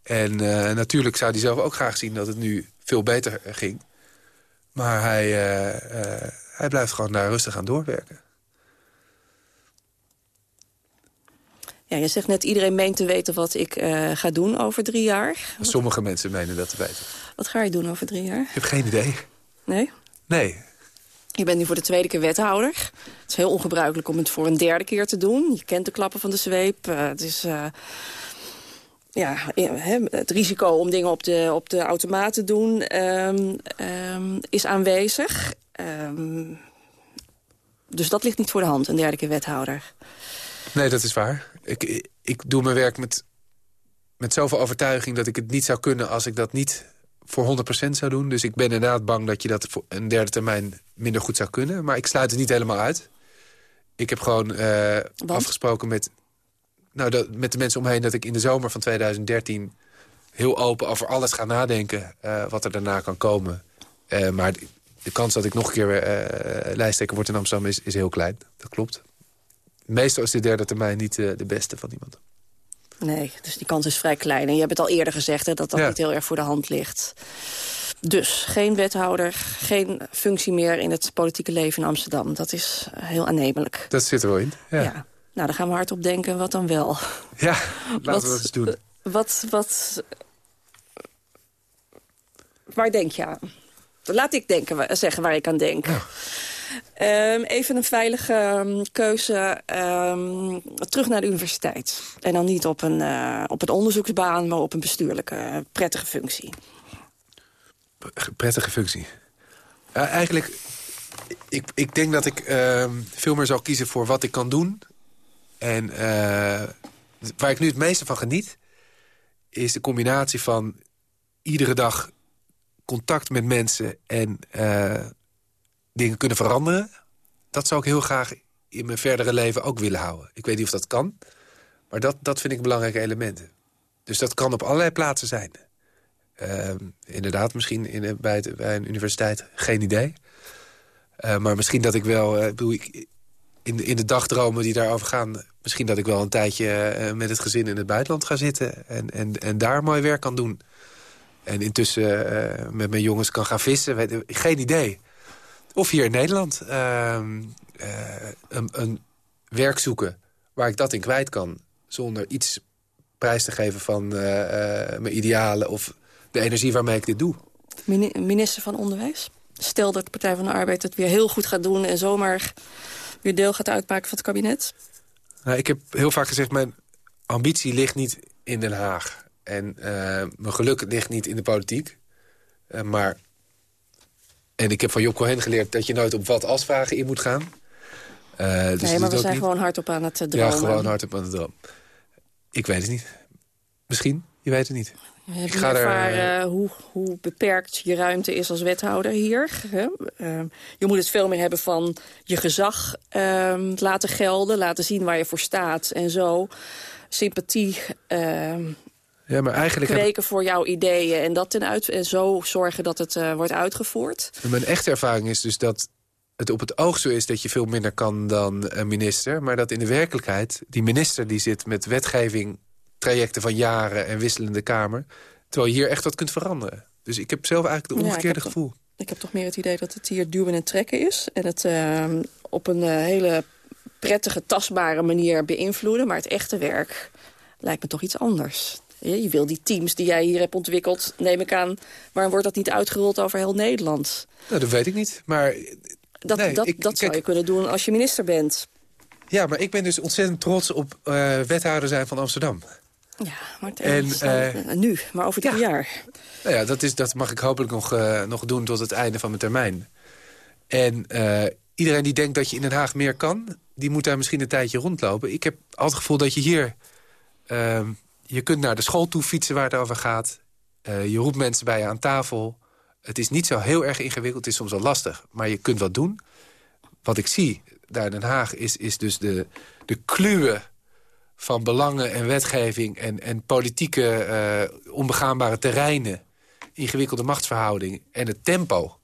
En uh, natuurlijk zou hij zelf ook graag zien dat het nu veel beter ging. Maar hij, uh, hij blijft gewoon daar rustig aan doorwerken. Ja, je zegt net, iedereen meent te weten wat ik uh, ga doen over drie jaar. Sommige mensen menen dat te weten. Wat ga je doen over drie jaar? Ik heb geen idee. Nee? Nee. Je bent nu voor de tweede keer wethouder. Het is heel ongebruikelijk om het voor een derde keer te doen. Je kent de klappen van de zweep. Uh, het is... Uh, ja, het risico om dingen op de, op de automaat te doen um, um, is aanwezig. Um, dus dat ligt niet voor de hand, een derde keer wethouder. Nee, dat is waar. Ik, ik doe mijn werk met, met zoveel overtuiging dat ik het niet zou kunnen... als ik dat niet voor 100% zou doen. Dus ik ben inderdaad bang dat je dat voor een derde termijn minder goed zou kunnen. Maar ik sluit het niet helemaal uit. Ik heb gewoon uh, afgesproken met, nou, dat, met de mensen omheen... dat ik in de zomer van 2013 heel open over alles ga nadenken... Uh, wat er daarna kan komen. Uh, maar de, de, kans dat ik nog een keer lijsttrekker word in Amsterdam is, is heel klein. Dat klopt meestal is de derde termijn niet uh, de beste van iemand. Nee, dus die kans is vrij klein. En je hebt het al eerder gezegd hè, dat dat niet heel erg voor de hand ligt. Dus geen wethouder, geen functie meer in het politieke leven in Amsterdam. Dat is heel aannemelijk. Dat zit er wel in, ja. ja. Nou, dan gaan we hard op denken, wat dan wel? Ja, laten wat, we dat eens doen. Wat, wat, waar denk je aan? Laat ik denken, zeggen waar ik aan denk. Ja. Um, even een veilige um, keuze um, terug naar de universiteit. En dan niet op een, uh, op een onderzoeksbaan, maar op een bestuurlijke prettige functie. Prettige functie? eigenlijk, ik, ik denk dat ik ehm, veel meer zal kiezen voor wat ik kan doen. En eh, waar ik nu het meeste van geniet... is de combinatie van iedere dag contact met mensen... en dingen kunnen veranderen. Dat zou ik heel graag in mijn verdere leven ook willen houden. Ik weet niet of dat kan, maar dat, dat vind ik belangrijke elementen. Dus dat kan op allerlei plaatsen zijn. Uh, inderdaad, misschien in, bij, bij, een universiteit, geen idee. Uh, maar misschien dat ik wel... Uh, bedoel, ik, in, in de dagdromen die daarover gaan... misschien dat ik wel een tijdje met het gezin in het buitenland ga zitten... en, en, en daar mooi werk kan doen. En intussen met mijn jongens kan gaan vissen. Geen idee. Of hier in Nederland ehm, een, een werk zoeken waar ik dat in kwijt kan... zonder iets prijs te geven van mijn idealen... of de energie waarmee ik dit doe. Minister van Onderwijs? Stel dat de Partij van de Arbeid het weer heel goed gaat doen... en zomaar weer deel gaat uitmaken van het kabinet? Nou, ik heb heel vaak gezegd, mijn ambitie ligt niet in Den Haag. En uh, mijn geluk ligt niet in de politiek. Maar... En ik heb van Job Cohen geleerd dat je nooit op wat als vragen in moet gaan. Uh, dus nee, maar we zijn niet. gewoon hardop aan het dromen. Ja, gewoon hardop aan het dromen. Ik weet het niet. Misschien, je weet het niet. Heb je ervaren er, hoe, hoe beperkt je ruimte is als wethouder hier? Uh, je moet het veel meer hebben van je gezag uh, laten gelden. Laten zien waar je voor staat en zo. Sympathie ehm, ja, maar eigenlijk kweken voor jouw ideeën. En, dat ten uit... en zo zorgen dat het uh, wordt uitgevoerd. Mijn echte ervaring is dus dat het op het oog zo is dat je veel minder kan dan een minister. Maar dat in de werkelijkheid die minister die zit met wetgeving trajecten van jaren en wisselende kamer. Terwijl je hier echt wat kunt veranderen. Dus ik heb zelf eigenlijk het omgekeerde gevoel. ik heb toch meer het idee dat het hier duwen en trekken is. En het uh, op een uh, hele prettige, tastbare manier beïnvloeden. Maar het echte werk lijkt me toch iets anders. Je wil die teams die jij hier hebt ontwikkeld, neem ik aan... waarom wordt dat niet uitgerold over heel Nederland? Nou, dat weet ik niet, maar... Dat, nee, dat, ik, dat zou je kunnen doen als je minister bent. Ja, maar ik ben dus ontzettend trots op uh, wethouder zijn van Amsterdam. Ja, maar en, uh, nu, maar over drie ja. jaar. Nou ja, dat, is, dat mag ik hopelijk nog, uh, nog doen tot het einde van mijn termijn. En iedereen die denkt dat je in Den Haag meer kan... die moet daar misschien een tijdje rondlopen. Ik heb altijd het gevoel dat je hier... Je kunt naar de school toe fietsen waar het over gaat. je roept mensen bij je aan tafel. Het is niet zo heel erg ingewikkeld, het is soms wel lastig. Maar je kunt wat doen. Wat ik zie daar in Den Haag is, is dus de, de kluwen van belangen en wetgeving... en, en politieke uh, onbegaanbare terreinen, ingewikkelde machtsverhouding en het tempo.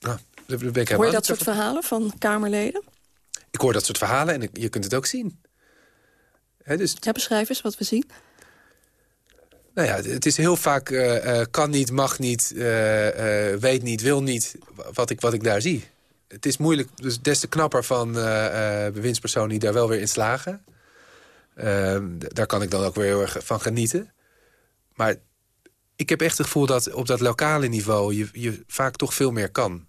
Nou, hoor je dat soort verhalen van Kamerleden? Ik hoor dat soort verhalen en je kunt het ook zien. He, dus... Ja, beschrijf eens wat we zien. Nou ja, het is heel vaak uh, uh, kan niet, mag niet, uh, weet niet, wil niet, wat ik, wat ik daar zie het is moeilijk, dus des te knapper van bewindspersonen die daar wel weer in slagen. Uh, daar kan ik dan ook weer heel erg van genieten. Maar ik heb echt het gevoel dat op dat lokale niveau je, je vaak toch veel meer kan.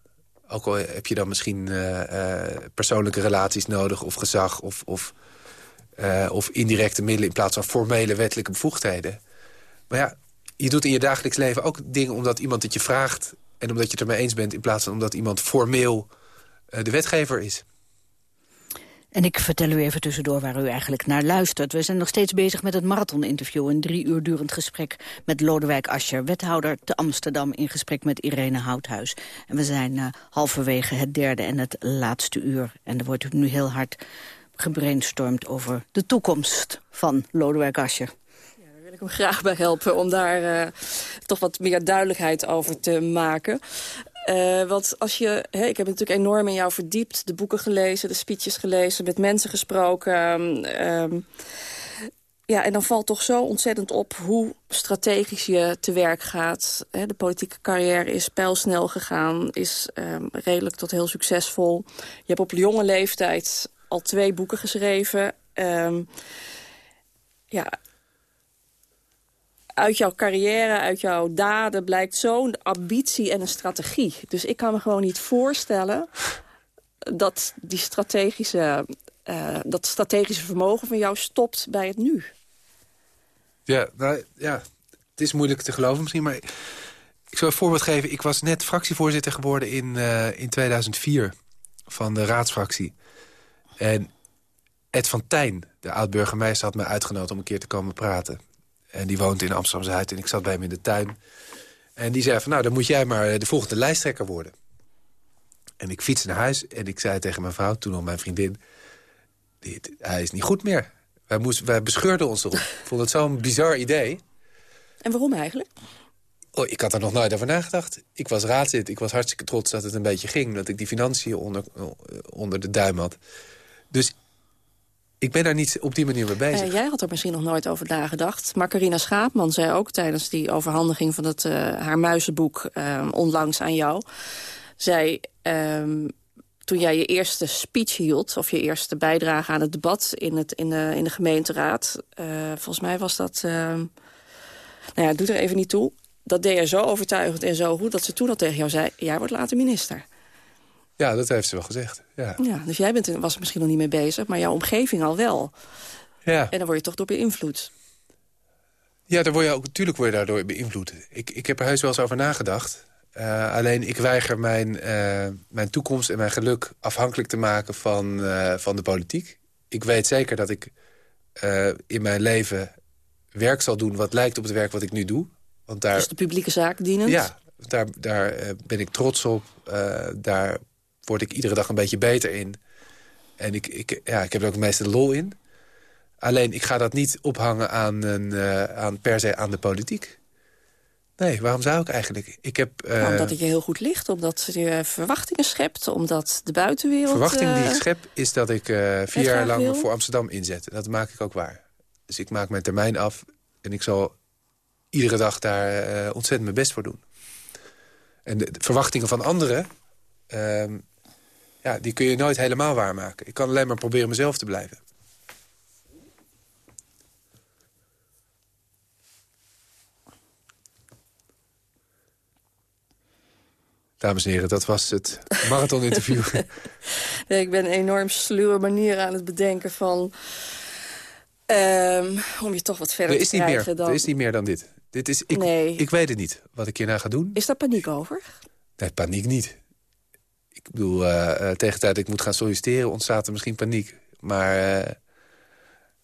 Ook al heb je dan misschien persoonlijke relaties nodig of gezag... of, of, of indirecte middelen in plaats van formele wettelijke bevoegdheden. Maar ja, je doet in je dagelijks leven ook dingen omdat iemand het je vraagt... en omdat je het ermee eens bent in plaats van omdat iemand formeel eh, de wetgever is. En ik vertel u even tussendoor waar u eigenlijk naar luistert. We zijn nog steeds bezig met het marathoninterview. Een drie uur durend gesprek met Lodewijk Ascher, wethouder te Amsterdam... in gesprek met Irene Houthuis. En we zijn uh, halverwege het derde en het laatste uur. En er wordt nu heel hard gebrainstormd over de toekomst van Lodewijk wil ik hem graag bij helpen om daar uh, toch wat meer duidelijkheid over te maken. Uh, want als je, hè, ik heb natuurlijk enorm in jou verdiept. De boeken gelezen, de speeches gelezen, met mensen gesproken. Um, ja, en dan valt toch zo ontzettend op hoe strategisch je te werk gaat. Hè, de politieke carrière is pijlsnel gegaan, is um, redelijk tot heel succesvol. Je hebt op jonge leeftijd al twee boeken geschreven. Um, ja, uit jouw carrière, uit jouw daden blijkt zo'n ambitie en een strategie. Dus ik kan me gewoon niet voorstellen dat die strategische, uh, dat strategische vermogen van jou stopt bij het nu. Ja, nou, ja, het is moeilijk te geloven misschien, maar ik zal een voorbeeld geven. Ik was net fractievoorzitter geworden in, uh, in 2004 van de raadsfractie. En Ed van Tijn, de oud-burgemeester, had mij uitgenodigd om een keer te komen praten. En die woont in Amsterdam-Zuid en ik zat bij hem in de tuin. En die zei van, nou, dan moet jij maar de volgende lijsttrekker worden. En ik fietste naar huis en ik zei tegen mijn vrouw, toen al mijn vriendin... Dit, hij is niet goed meer. Wij, moest, wij bescheurden ons erop. Ik vond het zo'n bizar idee. En waarom eigenlijk? Oh, ik had er nog nooit over nagedacht. Ik was raadslid. Ik was hartstikke trots dat het een beetje ging. Dat ik die financiën onder, onder de duim had. Dus ik ben daar niet op die manier mee bezig. Uh, jij had er misschien nog nooit over nagedacht. Maar Carina Schaapman zei ook tijdens die overhandiging van het, uh, haar muizenboek uh, onlangs aan jou... zei, ehm, toen jij je eerste speech hield... of je eerste bijdrage aan het debat in, het, in, de, in de gemeenteraad... volgens mij was dat... Nou ja, doe er even niet toe dat deed je zo overtuigend en zo goed... dat ze toen al tegen jou zei, jij wordt later minister. Ja, dat heeft ze wel gezegd. Ja. Ja, dus jij bent, was er misschien nog niet mee bezig, maar jouw omgeving al wel. Ja. En dan word je toch door beïnvloed. Ja, daar word je ook, natuurlijk word je daardoor beïnvloed. Ik, ik heb er heus wel eens over nagedacht. Uh, alleen ik weiger mijn, uh, mijn toekomst en mijn geluk afhankelijk te maken van, uh, van de politiek. Ik weet zeker dat ik in mijn leven werk zal doen wat lijkt op het werk wat ik nu doe. Want daar, dus de publieke zaak dienen? Ja, daar, daar ben ik trots op. Daar word ik iedere dag een beetje beter in. En ik, ik, ja, ik heb er ook het meeste lol in. Alleen, ik ga dat niet ophangen aan, een, uh, aan per se aan de politiek. Nee, waarom zou ik eigenlijk? Ik heb, nou, omdat het je heel goed ligt, omdat je verwachtingen schept... omdat de buitenwereld... De verwachting die ik schep is dat ik vier jaar lang wil. voor Amsterdam inzet. Dat maak ik ook waar. Dus ik maak mijn termijn af en ik zal iedere dag daar ontzettend mijn best voor doen. En de, verwachtingen van anderen... Uh, ja, die kun je nooit helemaal waarmaken. Ik kan alleen maar proberen mezelf te blijven. Dames en heren, dat was het marathon-interview. nee, ik ben een enorm sluwe manier aan het bedenken van... Um, om je toch wat verder er is te krijgen meer, dan... Er is niet meer dan dit. dit is, ik, nee. ik weet het niet wat ik hierna ga doen. Is daar paniek over? Nee, paniek niet. Ik bedoel, uh, tegen de tijd dat ik moet gaan solliciteren ontstaat er misschien paniek. Maar uh,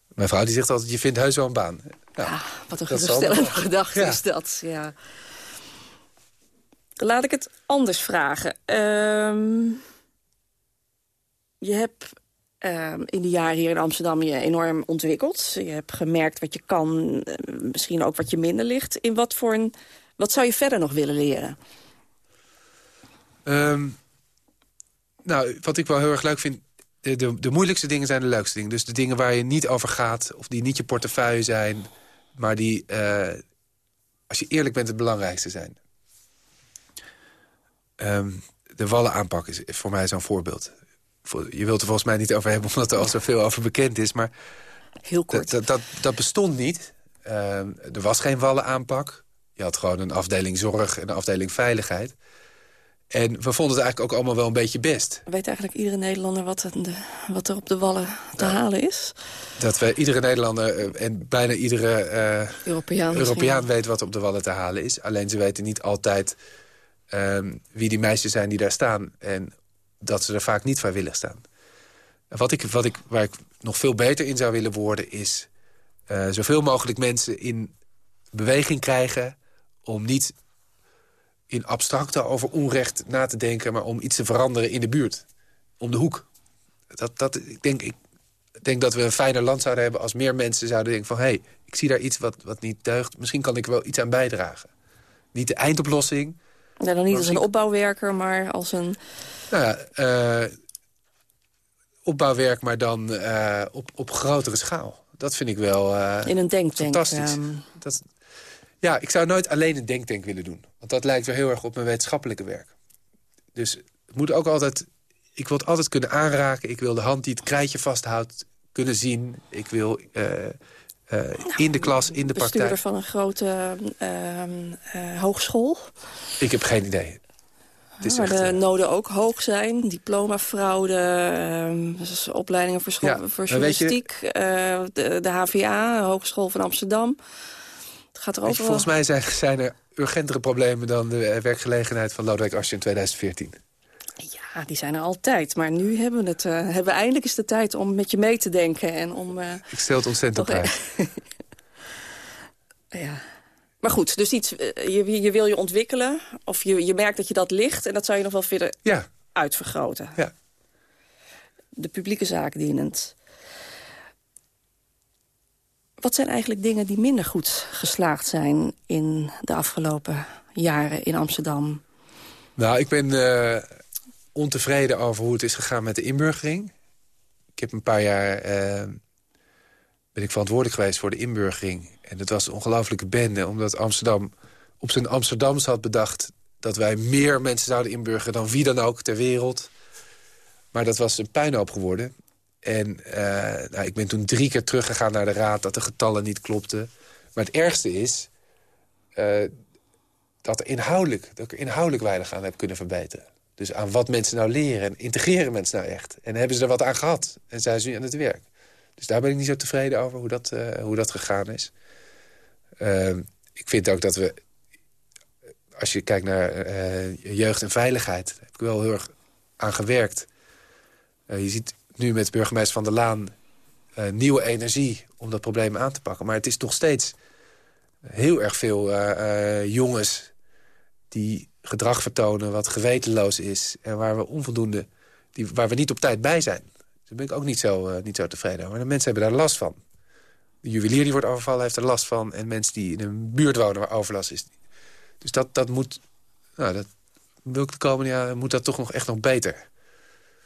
mijn vrouw die zegt altijd, je vindt heus wel een baan. Nou, ah, wat een geruststellende gedachte ja. is dat, ja. Laat ik het anders vragen. Um, je hebt uh, in die jaren hier in Amsterdam je enorm ontwikkeld. Je hebt gemerkt wat je kan, misschien ook wat je minder ligt. In wat voor een, wat zou je verder nog willen leren? Um, nou, wat ik wel heel erg leuk vind... De, de, de, moeilijkste dingen zijn de leukste dingen. Dus de dingen waar je niet over gaat, of die niet je portefeuille zijn... maar die, uh, als je eerlijk bent, het belangrijkste zijn. Um, de wallen aanpak is voor mij zo'n voorbeeld je wilt er volgens mij niet over hebben... omdat er al zoveel over bekend is. Maar Heel kort. Dat, dat, dat bestond niet. Uh, er was geen wallenaanpak. Je had gewoon een afdeling zorg en een afdeling veiligheid. En we vonden het eigenlijk ook allemaal wel een beetje best. Weet eigenlijk iedere Nederlander wat, de, wat er op de wallen te nou, halen is? Dat we iedere Nederlander uh, en bijna iedere uh, Europeaan, Europeaan weet wat op de wallen te halen is. Alleen ze weten niet altijd um, wie die meisjes zijn die daar staan... en dat ze er vaak niet vrijwillig staan. Wat ik, wat ik, waar ik nog veel beter in zou willen worden... is uh, zoveel mogelijk mensen in beweging krijgen... om niet in abstracte over onrecht na te denken... maar om iets te veranderen in de buurt. Om de hoek. Dat, dat, ik, denk, ik denk dat we een fijner land zouden hebben... als meer mensen zouden denken van... hé, hey, ik zie daar iets wat, wat niet deugt. Misschien kan ik wel iets aan bijdragen. Niet de eindoplossing... Ja, dan niet als een opbouwwerker, maar als een nou ja, uh, opbouwwerk, maar dan uh, op, op grotere schaal. Dat vind ik wel uh, In een denktank. Fantastisch. Um... Dat, ja, ik zou nooit alleen een denktank willen doen. Want dat lijkt wel heel erg op mijn wetenschappelijke werk. Dus het moet ook altijd... Ik wil het altijd kunnen aanraken. Ik wil de hand die het krijtje vasthoudt kunnen zien. Ik wil uh, uh, in de klas, in de praktijk. Bestuurder van een grote uh, hogeschool? Ik heb geen idee. Ja, waar de noden ook hoog zijn. Diplomafraude, dus opleidingen voor, ja, voor journalistiek. Je... De, de, HVA, Hogeschool van Amsterdam. Het gaat er overal... Volgens mij zijn, zijn er urgentere problemen dan de werkgelegenheid van Lodewijk Asscher in 2014. Ja, die zijn er altijd. Maar nu hebben we het. Uh, hebben we eindelijk eens de tijd om met je mee te denken. En om, uh, Ik stel het ontzettend op prijs. ja. Maar goed, dus iets, je, je wil je ontwikkelen. Of je, je merkt dat je dat ligt. En dat zou je nog wel verder ja. uitvergroten. Ja. De publieke zaak dienend. Wat zijn eigenlijk dingen die minder goed geslaagd zijn... in de afgelopen jaren in Amsterdam? Nou, ik ben uh, ontevreden over hoe het is gegaan met de inburgering. Ik heb een paar jaar... Uh, ben ik verantwoordelijk geweest voor de inburgering. En het was een ongelofelijke bende, omdat Amsterdam op zijn Amsterdams had bedacht... dat wij meer mensen zouden inburgeren dan wie dan ook ter wereld. Maar dat was een puinhoop geworden. En uh, nou, ik ben toen drie keer teruggegaan naar de raad... dat de getallen niet klopten. Maar het ergste is... Uh, dat, inhoudelijk, dat ik er inhoudelijk weinig aan heb kunnen verbeteren. Dus aan wat mensen nou leren en integreren mensen nou echt. En hebben ze er wat aan gehad en zijn ze nu aan het werk. Dus daar ben ik niet zo tevreden over hoe dat, uh, hoe dat gegaan is. Uh, ik vind ook dat we... Als je kijkt naar jeugd en veiligheid... heb ik wel heel erg aan gewerkt. je ziet nu met burgemeester Van der Laan... nieuwe energie om dat probleem aan te pakken. Maar het is nog steeds heel erg veel jongens die gedrag vertonen wat gewetenloos is... en waar we onvoldoende, die, waar we niet op tijd bij zijn. Daar ben ik ook niet zo, niet zo tevreden over. De mensen hebben daar last van. De juwelier die wordt overvallen heeft er last van... en mensen die in een buurt wonen waar overlast is. Dus dat, dat moet... Nou, dat wil ik de komende jaren moet dat toch nog echt nog beter.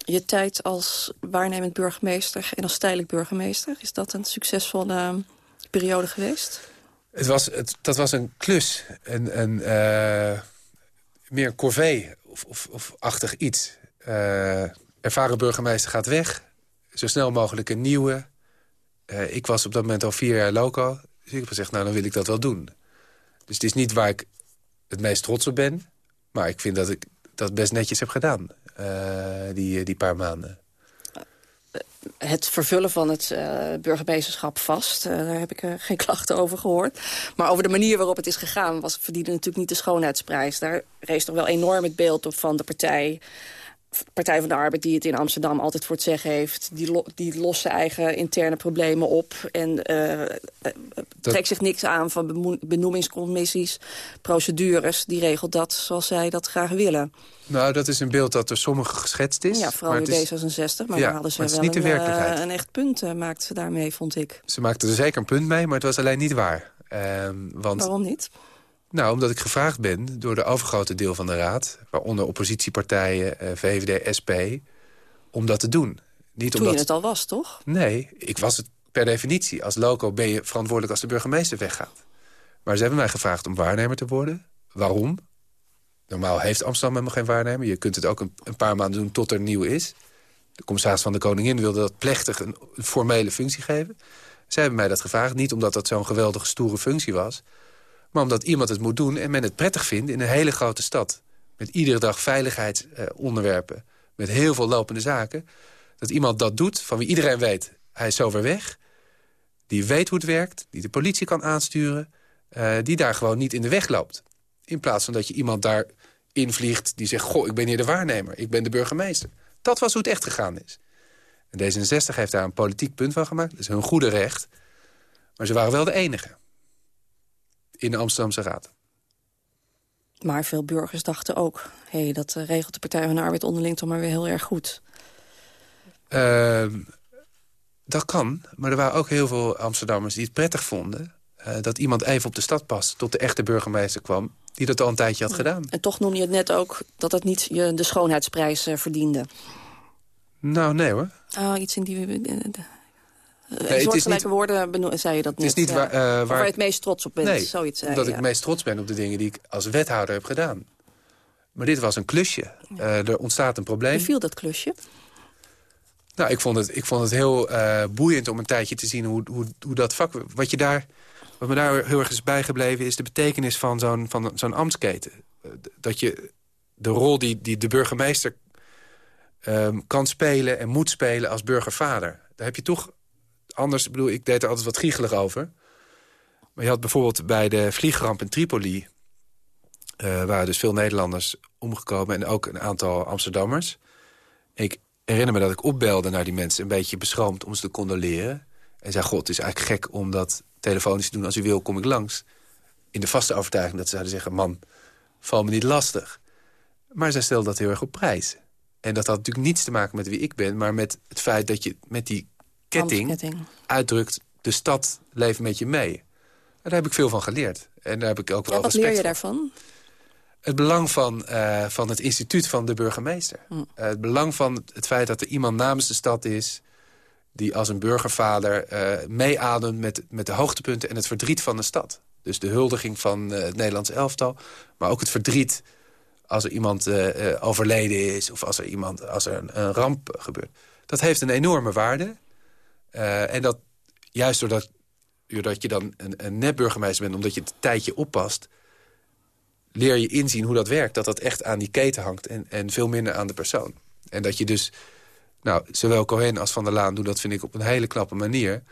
Je tijd als waarnemend burgemeester en als tijdelijk burgemeester... is dat een succesvolle periode geweest? Het was, het, dat was een klus. Een... een uh, meer corvée of, of, of achtig iets. Uh, ervaren burgemeester gaat weg. Zo snel mogelijk een nieuwe. Ik was op dat moment al vier jaar loco. Dus ik heb gezegd, nou dan wil ik dat wel doen. Dus het is niet waar ik het meest trots op ben. Maar ik vind dat ik dat best netjes heb gedaan. Uh, die, die paar maanden het vervullen van het uh, burgemeesterschap vast. Daar heb ik geen klachten over gehoord. Maar over de manier waarop het is gegaan... was verdiende natuurlijk niet de schoonheidsprijs. Daar rees toch wel enorm het beeld op van de partij... Partij van de Arbeid die het in Amsterdam altijd voor het zeggen heeft. Die, lo die lost zijn eigen interne problemen op. En uh, trekt zich niks aan van benoemingscommissies, procedures. Die regelt dat zoals zij dat graag willen. Nou, dat is een beeld dat door sommigen geschetst is. Ja, vooral in D66. Maar ja, daar hadden ze wel niet een, de werkelijkheid. een echt punt, uh, maakten ze daarmee, vond ik. Ze maakten er zeker een punt mee, maar het was alleen niet waar. Uh, want... Waarom niet? Nou, omdat ik gevraagd ben door de overgrote deel van de raad... waaronder oppositiepartijen, eh, VVD, SP, om dat te doen. Niet Toen omdat... je het al was, toch? Nee, ik was het per definitie. Als loco ben je verantwoordelijk als de burgemeester weggaat. Maar ze hebben mij gevraagd om waarnemer te worden. Waarom? Normaal heeft Amsterdam helemaal geen waarnemer. Je kunt het ook een, een paar maanden doen tot er nieuw is. De commissaris van de Koningin wilde dat plechtig een, een formele functie geven. Zij hebben mij dat gevraagd, niet omdat dat zo'n geweldige stoere functie was... maar omdat iemand het moet doen en men het prettig vindt in een hele grote stad. Met iedere dag veiligheidsonderwerpen, met heel veel lopende zaken. Dat iemand dat doet, van wie iedereen weet, hij is zo ver weg... die weet hoe het werkt, die de politie kan aansturen... Uh, die daar gewoon niet in de weg loopt. In plaats van dat je iemand daar invliegt die zegt... goh, ik ben hier de waarnemer, ik ben de burgemeester. Dat was hoe het echt gegaan is. En D66 heeft daar een politiek punt van gemaakt. Dat is hun goede recht. Maar ze waren wel de enige. In de Amsterdamse Raad. Maar veel burgers dachten ook... hé, hey, dat regelt de Partij van de Arbeid onderling toch maar weer heel erg goed. Uh, dat kan, maar er waren ook heel veel Amsterdammers die het prettig vonden... Uh, dat iemand even op de stad past tot de echte burgemeester kwam... die dat al een tijdje had gedaan. En toch noem je het net ook dat het niet je de schoonheidsprijs uh, verdiende. Nou, nee hoor. Oh, iets in die... Nee, soortgelijke niet, woorden zei je dat net. Het is niet waar, waar, waar, je het meest trots op bent, nee, zoiets omdat ja. ik het meest trots ben op de dingen die ik als wethouder heb gedaan. Maar dit was een klusje. Ja. er ontstaat een probleem. Hoe viel dat klusje? Nou, ik vond het, ik vond het heel boeiend om een tijdje te zien hoe, hoe, hoe dat vak... Wat je daar wat me daar heel erg is bijgebleven is de betekenis van zo'n zo'n ambtsketen. Dat je de rol die, die de burgemeester um, kan spelen en moet spelen als burgervader. Daar heb je toch... Anders, bedoel, ik deed er altijd wat giegelig over. Maar je had bijvoorbeeld bij de vliegramp in Tripoli... Uh, waren dus veel Nederlanders omgekomen en ook een aantal Amsterdammers. Ik herinner me dat ik opbelde naar die mensen... een beetje beschroomd om ze te condoleren. En zei, god, het is eigenlijk gek om dat telefonisch te doen. Als u wil, kom ik langs. In de vaste overtuiging dat ze zouden zeggen... man, val me niet lastig. Maar zij stelde dat heel erg op prijs. En dat had natuurlijk niets te maken met wie ik ben... maar met het feit dat je met die ketting uitdrukt... de stad leeft met je mee. En daar heb ik veel van geleerd. En daar heb ik ook wel ja, wat leer je daarvan? Het belang van, uh, van het instituut van de burgemeester. Hm. Uh, het belang van het feit dat er iemand namens de stad is... die als een burgervader uh, meeademt met, met de hoogtepunten en het verdriet van de stad. Dus de huldiging van het Nederlands elftal. Maar ook het verdriet als er iemand overleden is... of als er, iemand, als er een, een ramp gebeurt. Dat heeft een enorme waarde. En dat juist doordat, doordat je dan een, een nepburgemeester bent... omdat je het tijdje oppast leer je inzien hoe dat werkt. Dat dat echt aan die keten hangt en, en veel minder aan de persoon. En dat je dus, nou, zowel Cohen als Van der Laan doen dat vind ik op een hele knappe manier.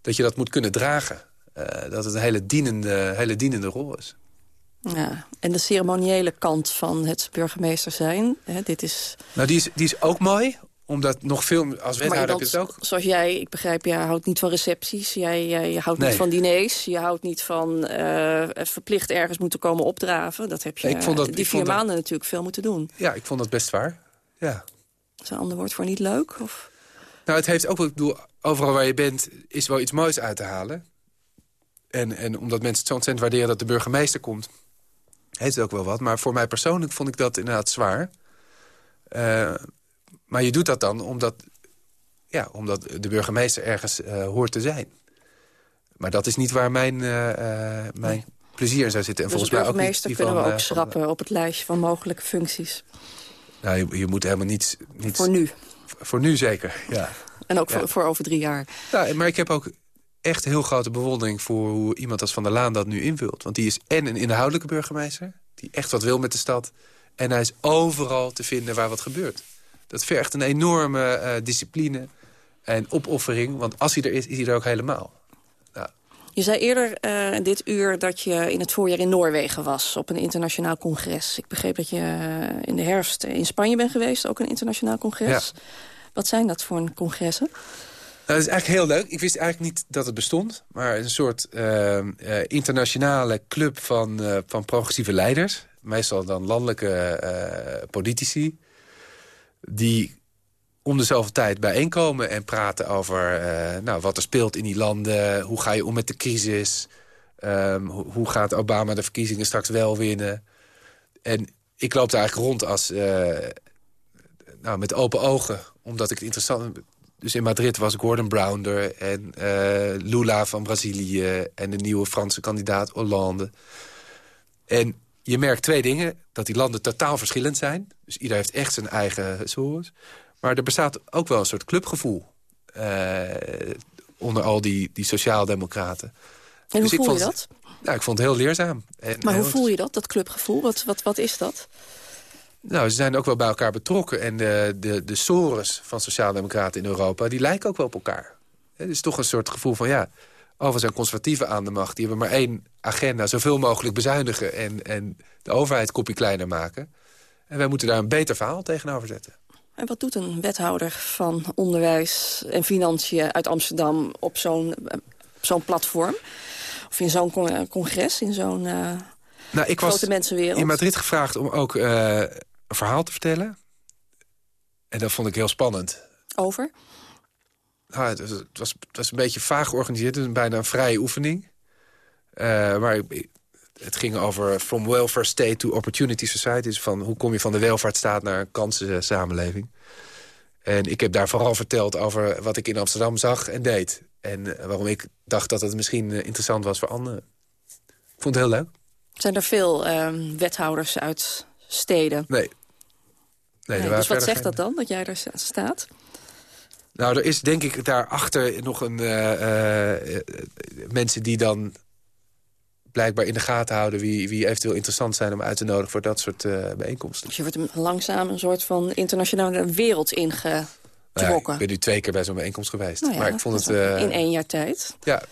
Dat je dat moet kunnen dragen. Uh, dat het een hele dienende, hele dienende rol is. Ja, en de ceremoniële kant van het burgemeester zijn. Hè, dit is... Nou, die is, die is ook mooi, omdat nog veel... Als wethouder heb je het ook. Zoals jij, ik begrijp, jij houdt niet van recepties. Jij, jij je houdt niet van diners. Je houdt niet van uh, verplicht ergens moeten komen opdraven. Dat heb je ik vond dat, die vier maanden natuurlijk veel moeten doen. Ja, ik vond dat best waar. Ja. Is een ander woord voor niet leuk? Of? Nou, het heeft ook... Ik bedoel, overal waar je bent is wel iets moois uit te halen. En, en omdat mensen het zo ontzettend waarderen dat de burgemeester komt... heeft het ook wel wat. Maar voor mij persoonlijk vond ik dat inderdaad zwaar... Uh, maar je doet dat dan omdat, ja, omdat de burgemeester ergens uh, hoort te zijn. Maar dat is niet waar mijn, uh, mijn plezier in zou zitten. En dus volgens mij ook niet kunnen van, we ook schrappen op het lijstje van mogelijke functies. Nou, je, je moet helemaal niets, niets... Voor nu? Voor nu zeker, ja. En ook voor, voor over drie jaar? Ja, maar ik heb ook echt heel grote bewondering voor hoe iemand als Van der Laan dat nu invult. Want die is en een inhoudelijke burgemeester, die echt wat wil met de stad... en hij is overal te vinden waar wat gebeurt. Dat vergt een enorme uh, discipline en opoffering. Want als hij er is, is hij er ook helemaal. Je zei eerder uh, dit uur dat je in het voorjaar in Noorwegen was... op een internationaal congres. Ik begreep dat je uh, in de herfst in Spanje bent geweest. Ook een internationaal congres. Ja. Wat zijn dat voor een congressen? Nou, dat is eigenlijk heel leuk. Ik wist eigenlijk niet dat het bestond. Maar een soort uh, internationale club van, van progressieve leiders. Meestal dan landelijke politici die om dezelfde tijd bijeenkomen en praten over uh, nou, wat er speelt in die landen. Hoe ga je om met de crisis? Um, hoe gaat Obama de verkiezingen straks wel winnen? En ik loop daar eigenlijk rond als, uh, nou, met open ogen. Omdat ik het interessant... Dus in Madrid was Gordon Brown er en uh, Lula van Brazilië... en de nieuwe Franse kandidaat Hollande. En je merkt twee dingen. Dat die landen totaal verschillend zijn. Dus ieder heeft echt zijn eigen soort. Maar er bestaat ook wel een soort clubgevoel. Uh, onder al die, die sociaaldemocraten. En dus hoe voel je dat? Nou, ik vond het heel leerzaam. En maar hoe voel je dat, dat clubgevoel? Wat, wat, wat is dat? Nou, ze zijn ook wel bij elkaar betrokken. En de, de, de sores van sociaaldemocraten in Europa... die lijken ook wel op elkaar. Het is toch een soort gevoel van... ja, Oh, we zijn conservatieven aan de macht. Die hebben maar één agenda, zoveel mogelijk bezuinigen... en, en de overheid kopie kleiner maken. En wij moeten daar een beter verhaal tegenover zetten. En wat doet een wethouder van onderwijs en financiën uit Amsterdam... op zo'n zo'n platform? Of in zo'n congres, in zo'n uh, nou, ik grote was mensenwereld? in Madrid gevraagd om ook uh, een verhaal te vertellen. En dat vond ik heel spannend. Over? Nou, het, was, het, was, een beetje vaag georganiseerd. Bijna een vrije oefening. Uh, maar het ging over from welfare state to opportunity society. Dus van hoe kom je van de welvaartsstaat naar een kansensamenleving. En ik heb daar vooral verteld over wat ik in Amsterdam zag en deed. En eh, waarom ik dacht dat het misschien eh, interessant was voor anderen. Ik vond het heel leuk. Zijn er veel uh, wethouders uit steden? Nee. nee, nee dus wat zegt dat dan, dat jij er staat? Nou, er is denk ik daarachter nog een uh, uh, mensen die dan blijkbaar in de gaten houden... Wie, wie eventueel interessant zijn om uit te nodigen voor dat soort uh, bijeenkomsten. Dus je wordt langzaam een soort van internationale wereld ingetrokken. Nou ja, ik ben nu twee keer bij zo'n bijeenkomst geweest. Nou ja, maar ik vond het... in één jaar tijd. Ja.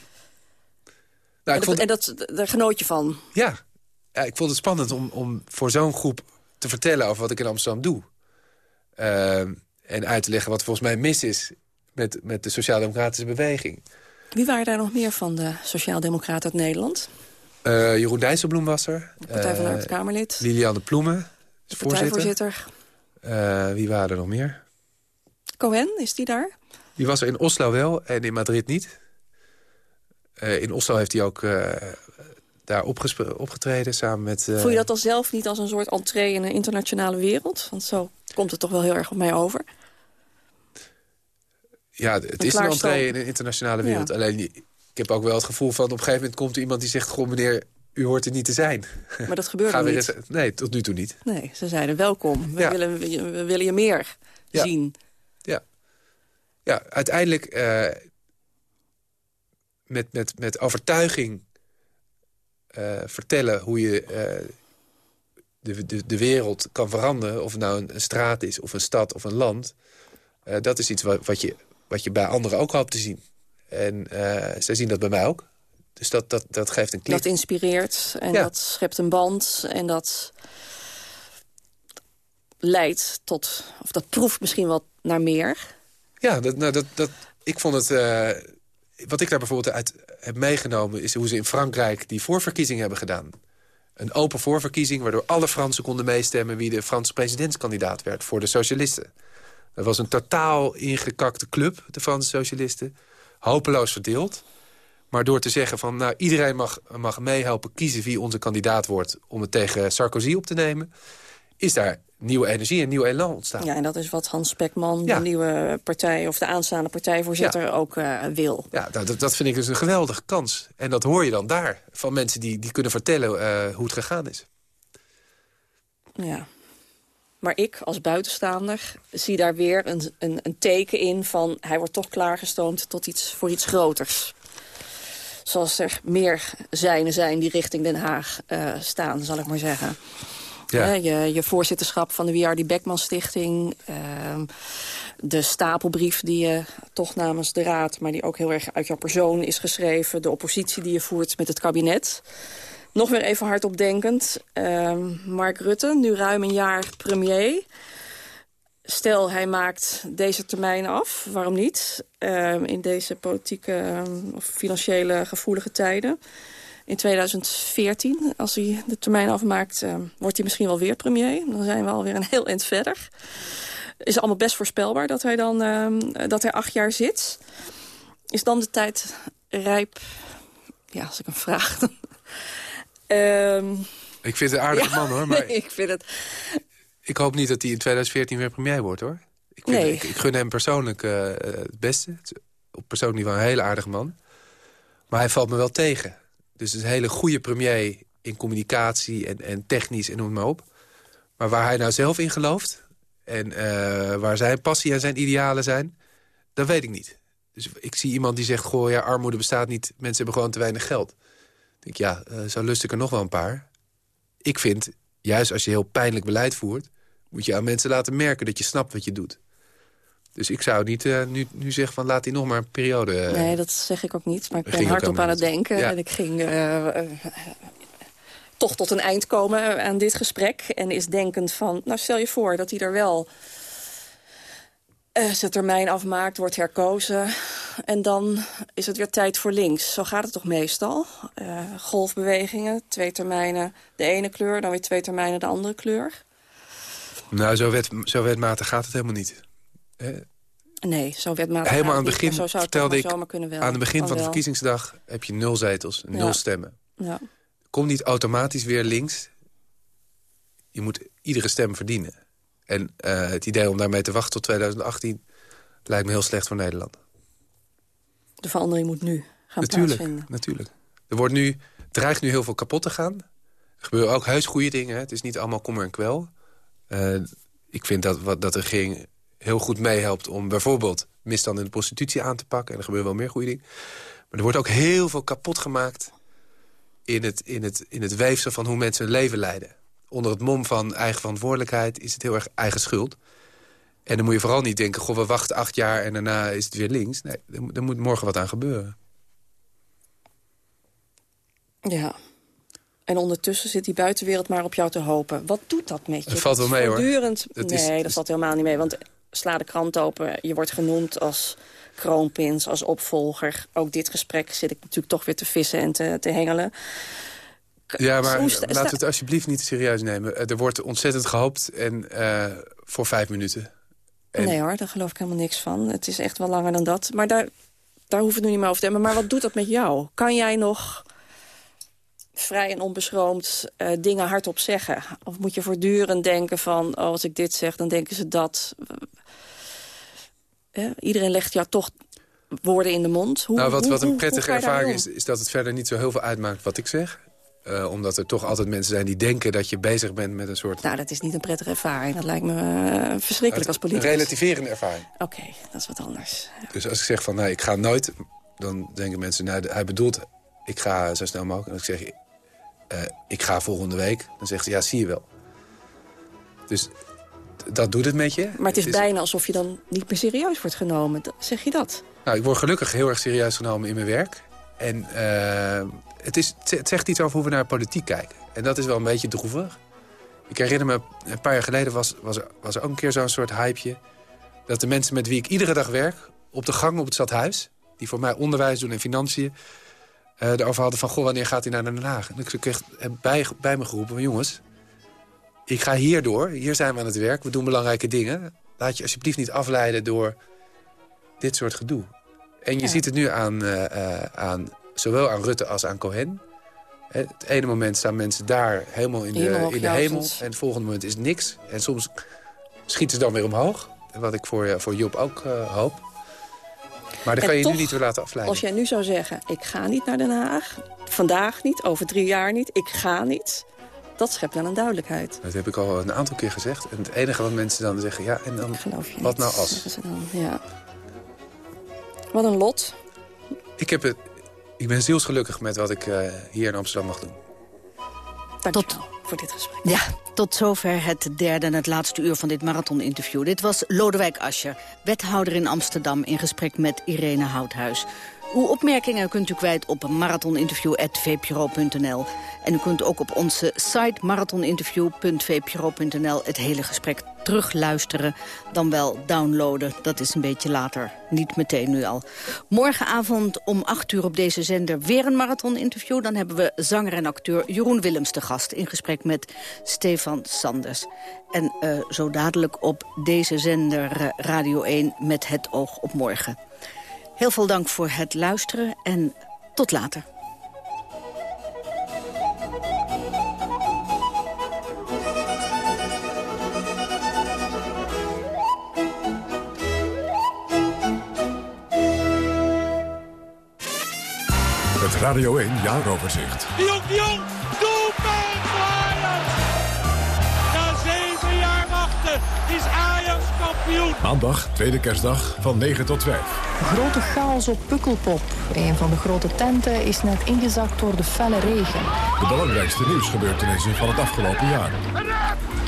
Nou, en, vond... en dat, daar genoot je van? Ja. ja ik vond het spannend om, om voor zo'n groep te vertellen over wat ik in Amsterdam doe. En uit te leggen wat volgens mij mis is met, met de sociaal-democratische beweging. Wie waren daar nog meer van de sociaal-democraten uit Nederland? Uh, Jeroen Dijsselbloem was er. De Partij van de uh, Kamerlid. Liliane Ploemen, de partijvoorzitter. Uh, wie waren er nog meer? Cohen, is die daar? Die was er in Oslo wel en in Madrid niet. in Oslo heeft hij ook daar opgetreden samen met... Voel je dat dan zelf niet als een soort entree in een internationale wereld? Want zo komt het toch wel heel erg op mij over. Ja, het is een entree in een internationale wereld. Alleen, ik heb ook wel het gevoel van... op een gegeven moment komt er iemand die zegt... goh meneer, u hoort er niet te zijn. Maar dat gebeurde niet? Eens, nee, tot nu toe niet. Nee, ze zeiden welkom. We, willen, we, willen je meer zien. Ja, ja uiteindelijk... Uh, met, met, met overtuiging uh, vertellen hoe je uh, de, de, de wereld kan veranderen... of het nou een, een, straat is, of een stad, of een land... Uh, dat is iets wat, wat, je, wat je bij anderen ook hoopt te zien. En zij zien dat bij mij ook. Dus dat, dat, dat geeft een klik. Dat inspireert en ja. dat schept een band en dat leidt tot... of dat proeft misschien wat naar meer. Ja, dat, nou, dat, dat, ik vond het... wat ik daar bijvoorbeeld uit heb meegenomen... is hoe ze in Frankrijk die voorverkiezing hebben gedaan een open voorverkiezing... waardoor alle Fransen konden meestemmen... wie de Franse presidentskandidaat werd voor de socialisten. Dat was een totaal ingekakte club, de Franse socialisten. Hopeloos verdeeld. Maar door te zeggen van, nou, iedereen mag, mag meehelpen kiezen... wie onze kandidaat wordt om het tegen Sarkozy op te nemen... is daar nieuwe energie en nieuw elan ontstaan. Ja, en dat is wat Hans Spekman, de nieuwe partij... of de aanstaande partijvoorzitter, ook uh, wil. Ja, dat, dat vind ik dus een geweldige kans. En dat hoor je dan daar, van mensen die, die kunnen vertellen uh, hoe het gegaan is. Ja. Maar ik, als buitenstaander, zie daar weer een, een, een teken in... van hij wordt toch klaargestoomd tot iets, voor iets groters zoals er meer zijnen zijn die richting Den Haag uh, staan, zal ik maar zeggen. Ja. Je, voorzitterschap van de W.R.D. Beckman Stichting. Uh, de stapelbrief die je toch namens de Raad... maar die ook heel erg uit jouw persoon is geschreven. De oppositie die je voert met het kabinet. Nog weer even hardop denkend. Uh, Mark Rutte, nu ruim een jaar premier... Stel, hij maakt deze termijn af. Waarom niet? Uh, in deze politieke ehm, of financiële gevoelige tijden in 2014, als hij de termijn afmaakt, uh, wordt hij misschien wel weer premier. Dan zijn we alweer een heel eind verder. Is allemaal best voorspelbaar dat hij dan uh, dat hij acht jaar zit. Is dan de tijd rijp? Ja, als ik hem vraag. um, ik vind het een aardige man hoor. Maar nee, ik vind het... Ik hoop niet dat hij in 2014 weer premier wordt hoor. Ik, vind, nee. ik, ik, gun hem persoonlijk uh, het beste. Op persoonlijk niveau een hele aardige man. Maar hij valt me wel tegen. Dus een hele goede premier in communicatie en, en technisch en noem maar op. Maar waar hij nou zelf in gelooft... en uh, waar zijn passie en zijn idealen zijn... dat weet ik niet. Dus ik zie iemand die zegt... goh, ja, armoede bestaat niet, mensen hebben gewoon te weinig geld. Dan denk ja, uh, zo lust ik er nog wel een paar. Ik vind, juist als je heel pijnlijk beleid voert... moet je aan mensen laten merken dat je snapt wat je doet. Dus ik zou niet uh, nu, nu zeggen van laat hij nog maar een periode... Uh, nee, dat zeg ik ook niet. Maar ik ben hardop aan het denken. Ja. En ik ging uh, toch tot een eind komen aan dit gesprek. En is denkend van, nou stel je voor dat hij er wel zijn termijn afmaakt, wordt herkozen. En dan is het weer tijd voor links. Zo gaat het toch meestal? golfbewegingen, twee termijnen de ene kleur... dan weer twee termijnen de andere kleur. Nou, zo, wet, zo wetmatig gaat het helemaal niet. Nee, zo wetmatig Helemaal aan het begin zo vertelde ik... Wel, aan het begin van de verkiezingsdag heb je nul zetels, nul Ja. stemmen. Ja. Kom niet automatisch weer links. Je moet iedere stem verdienen. En uh, het idee om daarmee te wachten tot 2018... lijkt me heel slecht voor Nederland. De verandering moet nu gaan Natuurlijk, plaatsvinden. natuurlijk. Er wordt nu, dreigt nu heel veel kapot te gaan. Er gebeuren ook heus goede dingen. Hè. Het is niet allemaal kommer en kwel. Uh, ik vind dat, wat, dat de regering heel goed meehelpt... om bijvoorbeeld misstanden in de prostitutie aan te pakken. En er gebeuren wel meer goede dingen. Maar er wordt ook heel veel kapot gemaakt... in het, in het, in het weefsel van hoe mensen hun leven leiden. Onder het mom van eigen verantwoordelijkheid is het heel erg eigen schuld. En dan moet je vooral niet denken... goh, we wachten acht jaar en daarna is het weer links. Nee, er, moet- morgen wat aan gebeuren. Ja. En ondertussen zit die buitenwereld maar op jou te hopen. Wat doet dat met je? Het valt wel mee, hoor. Voortdurend... Dat nee, is- dat valt helemaal niet mee. Want sla de krant open. Je wordt genoemd als kroonprins, als opvolger. Ook dit gesprek zit ik natuurlijk toch weer te vissen en te, te hengelen. Ja, maar sta- het alsjeblieft niet serieus nemen. Eh, Er wordt ontzettend gehoopt en eh, voor vijf minuten. En- Nee hoor, daar geloof ik helemaal niks van. Het is echt wel langer dan dat. Maar daar, daar hoeven we het nu niet meer over te hebben. Maar wat doet dat met jou? Kan jij nog vrij en onbeschroomd eh, dingen hardop zeggen? Of moet je voortdurend denken van... oh, als ik dit zeg, dan denken ze dat. Eh, iedereen legt jou toch woorden in de mond. Hoe, nou, wat, hoe- wat een prettige hoe ervaring is, is dat het verder niet zo heel veel uitmaakt wat ik zeg. Eh, omdat er toch altijd mensen zijn die denken dat je bezig bent met een soort... Nou, dat is niet een prettige ervaring. Dat lijkt me verschrikkelijk als een politicus. relativerende ervaring. Oké, dat is wat anders. Dus als ik zeg van, nee, ik ga nooit... dan denken mensen, nou, hij bedoelt, ik ga zo snel mogelijk. En als ik zeg, eh, ik ga volgende week, dan zegt ze, ja, zie je wel. Dus dat doet het met je. Maar het is bijna alsof je dan niet meer serieus wordt genomen. Zeg je dat? Nou, ik word gelukkig heel erg serieus genomen in mijn werk. En eh, het, is, het zegt iets over hoe we naar politiek kijken. En dat is wel een beetje droevig. Ik herinner me, een paar jaar geleden was, was, er, was er ook een keer zo'n soort hypeje... dat de mensen met wie ik iedere dag werk... op de gang op het stadhuis... die voor mij onderwijs doen en financiën... eh erover hadden van, goh, wanneer gaat hij naar Den Haag? En ik kreeg heb bij, bij me geroepen van, jongens... ik ga hier door, hier zijn we aan het werk... we doen belangrijke dingen. Laat je alsjeblieft niet afleiden door dit soort gedoe. En je Ja. ziet het nu aan, eh, eh, aan, zowel aan Rutte als aan Cohen. Het ene moment staan mensen daar helemaal in de, Helemaal in de hemel. En het volgende moment is niks. En soms schieten ze dan weer omhoog. Wat ik voor, eh, voor Job ook eh, hoop. Maar dat kan je toch, nu niet weer laten afleiden. Als jij nu zou zeggen, ik ga niet naar Den Haag. Vandaag niet, over drie jaar niet. Ik ga niet. Dat schept wel een duidelijkheid. Dat heb ik al een aantal keer gezegd. En het enige wat mensen dan zeggen... ja, en dan wat nou als? dan. Ja. Wat een lot. Ik, heb het, ik ben zielsgelukkig met wat ik eh, hier in Amsterdam mag doen. Dank je wel voor dit gesprek. Ja, tot zover het derde en het laatste uur van dit marathoninterview. Dit was Lodewijk Asscher, wethouder in Amsterdam... in gesprek met Irene Houthuis. Uw opmerkingen kunt u kwijt op marathoninterview.vpro.nl. En u kunt ook op onze site marathoninterview.vpro.nl... het hele gesprek terugluisteren, dan wel downloaden. Dat is een beetje later, niet meteen nu al. Morgenavond om 8 uur op deze zender weer een marathoninterview. Dan hebben we zanger en acteur Jeroen Willems te gast... in gesprek met Stefan Sanders. En eh, zo dadelijk op deze zender eh, Radio 1 met het oog op morgen. Heel veel dank voor het luisteren en tot later. Radio 1 jaaroverzicht. Jong, Jong, kampioen. Maandag, tweede kerstdag, van 9 tot 5. Grote chaos op Pukkelpop. Een van de grote tenten is net ingezakt door de felle regen. De belangrijkste nieuwsgebeurtenissen van het afgelopen jaar.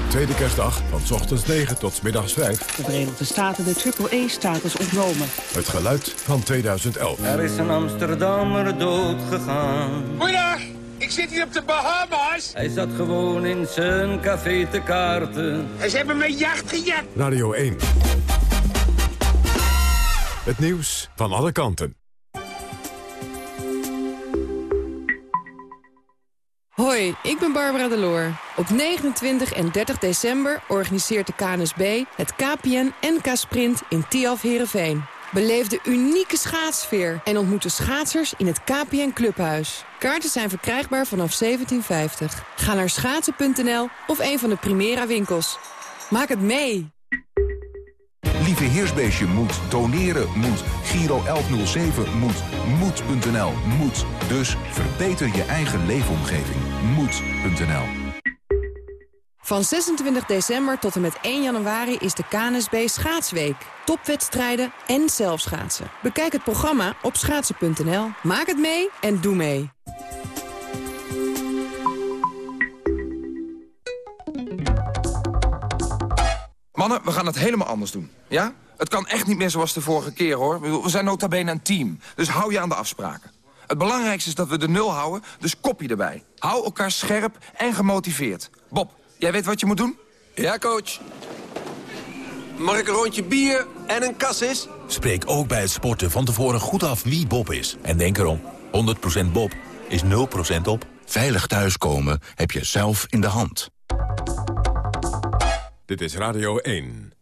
Tweede kerstdag, van 's ochtends 9 tot middags 5. De Verenigde Staten de triple-E-status ontnomen. Het geluid van 2011. Er is een Amsterdammer dood gegaan. Goeiedag, ik zit hier op de Bahamas. Hij zat gewoon in zijn café te kaarten. En ze hebben mijn jacht gejat. Radio 1. Het nieuws van alle kanten. Hoi, ik ben Barbara Deloor. Op 29 en 30 december organiseert de KNSB het KPN NK Sprint in Tialf Herenveen. Beleef de unieke schaatsfeer en ontmoet de schaatsers in het KPN Clubhuis. Kaarten zijn verkrijgbaar vanaf 1750. Ga naar schaatsen.nl of een van de Primera winkels. Maak het mee! Lieve Heersbeestje moet, doneren moet, Giro 1107 moet, moed.nl moet. Dus verbeter je eigen leefomgeving. Moed.nl Van 26 december tot en met 1 januari is de KNSB Schaatsweek. Topwedstrijden en zelfschaatsen. Bekijk het programma op schaatsen.nl. Maak het mee en doe mee. Mannen, we gaan het helemaal anders doen. Ja? Het kan echt niet meer zoals de vorige keer, hoor. We zijn nota bene een team. Dus hou je aan de afspraken. Het belangrijkste is dat we de nul houden, dus kopje erbij. Hou elkaar scherp en gemotiveerd. Bob, jij weet wat je moet doen? Ja, coach. Mag ik een rondje bier en een kassis? Spreek ook bij het sporten van tevoren goed af wie Bob is. En denk erom, 100% Bob is 0% op. Veilig thuiskomen heb je zelf in de hand. Dit is Radio 1.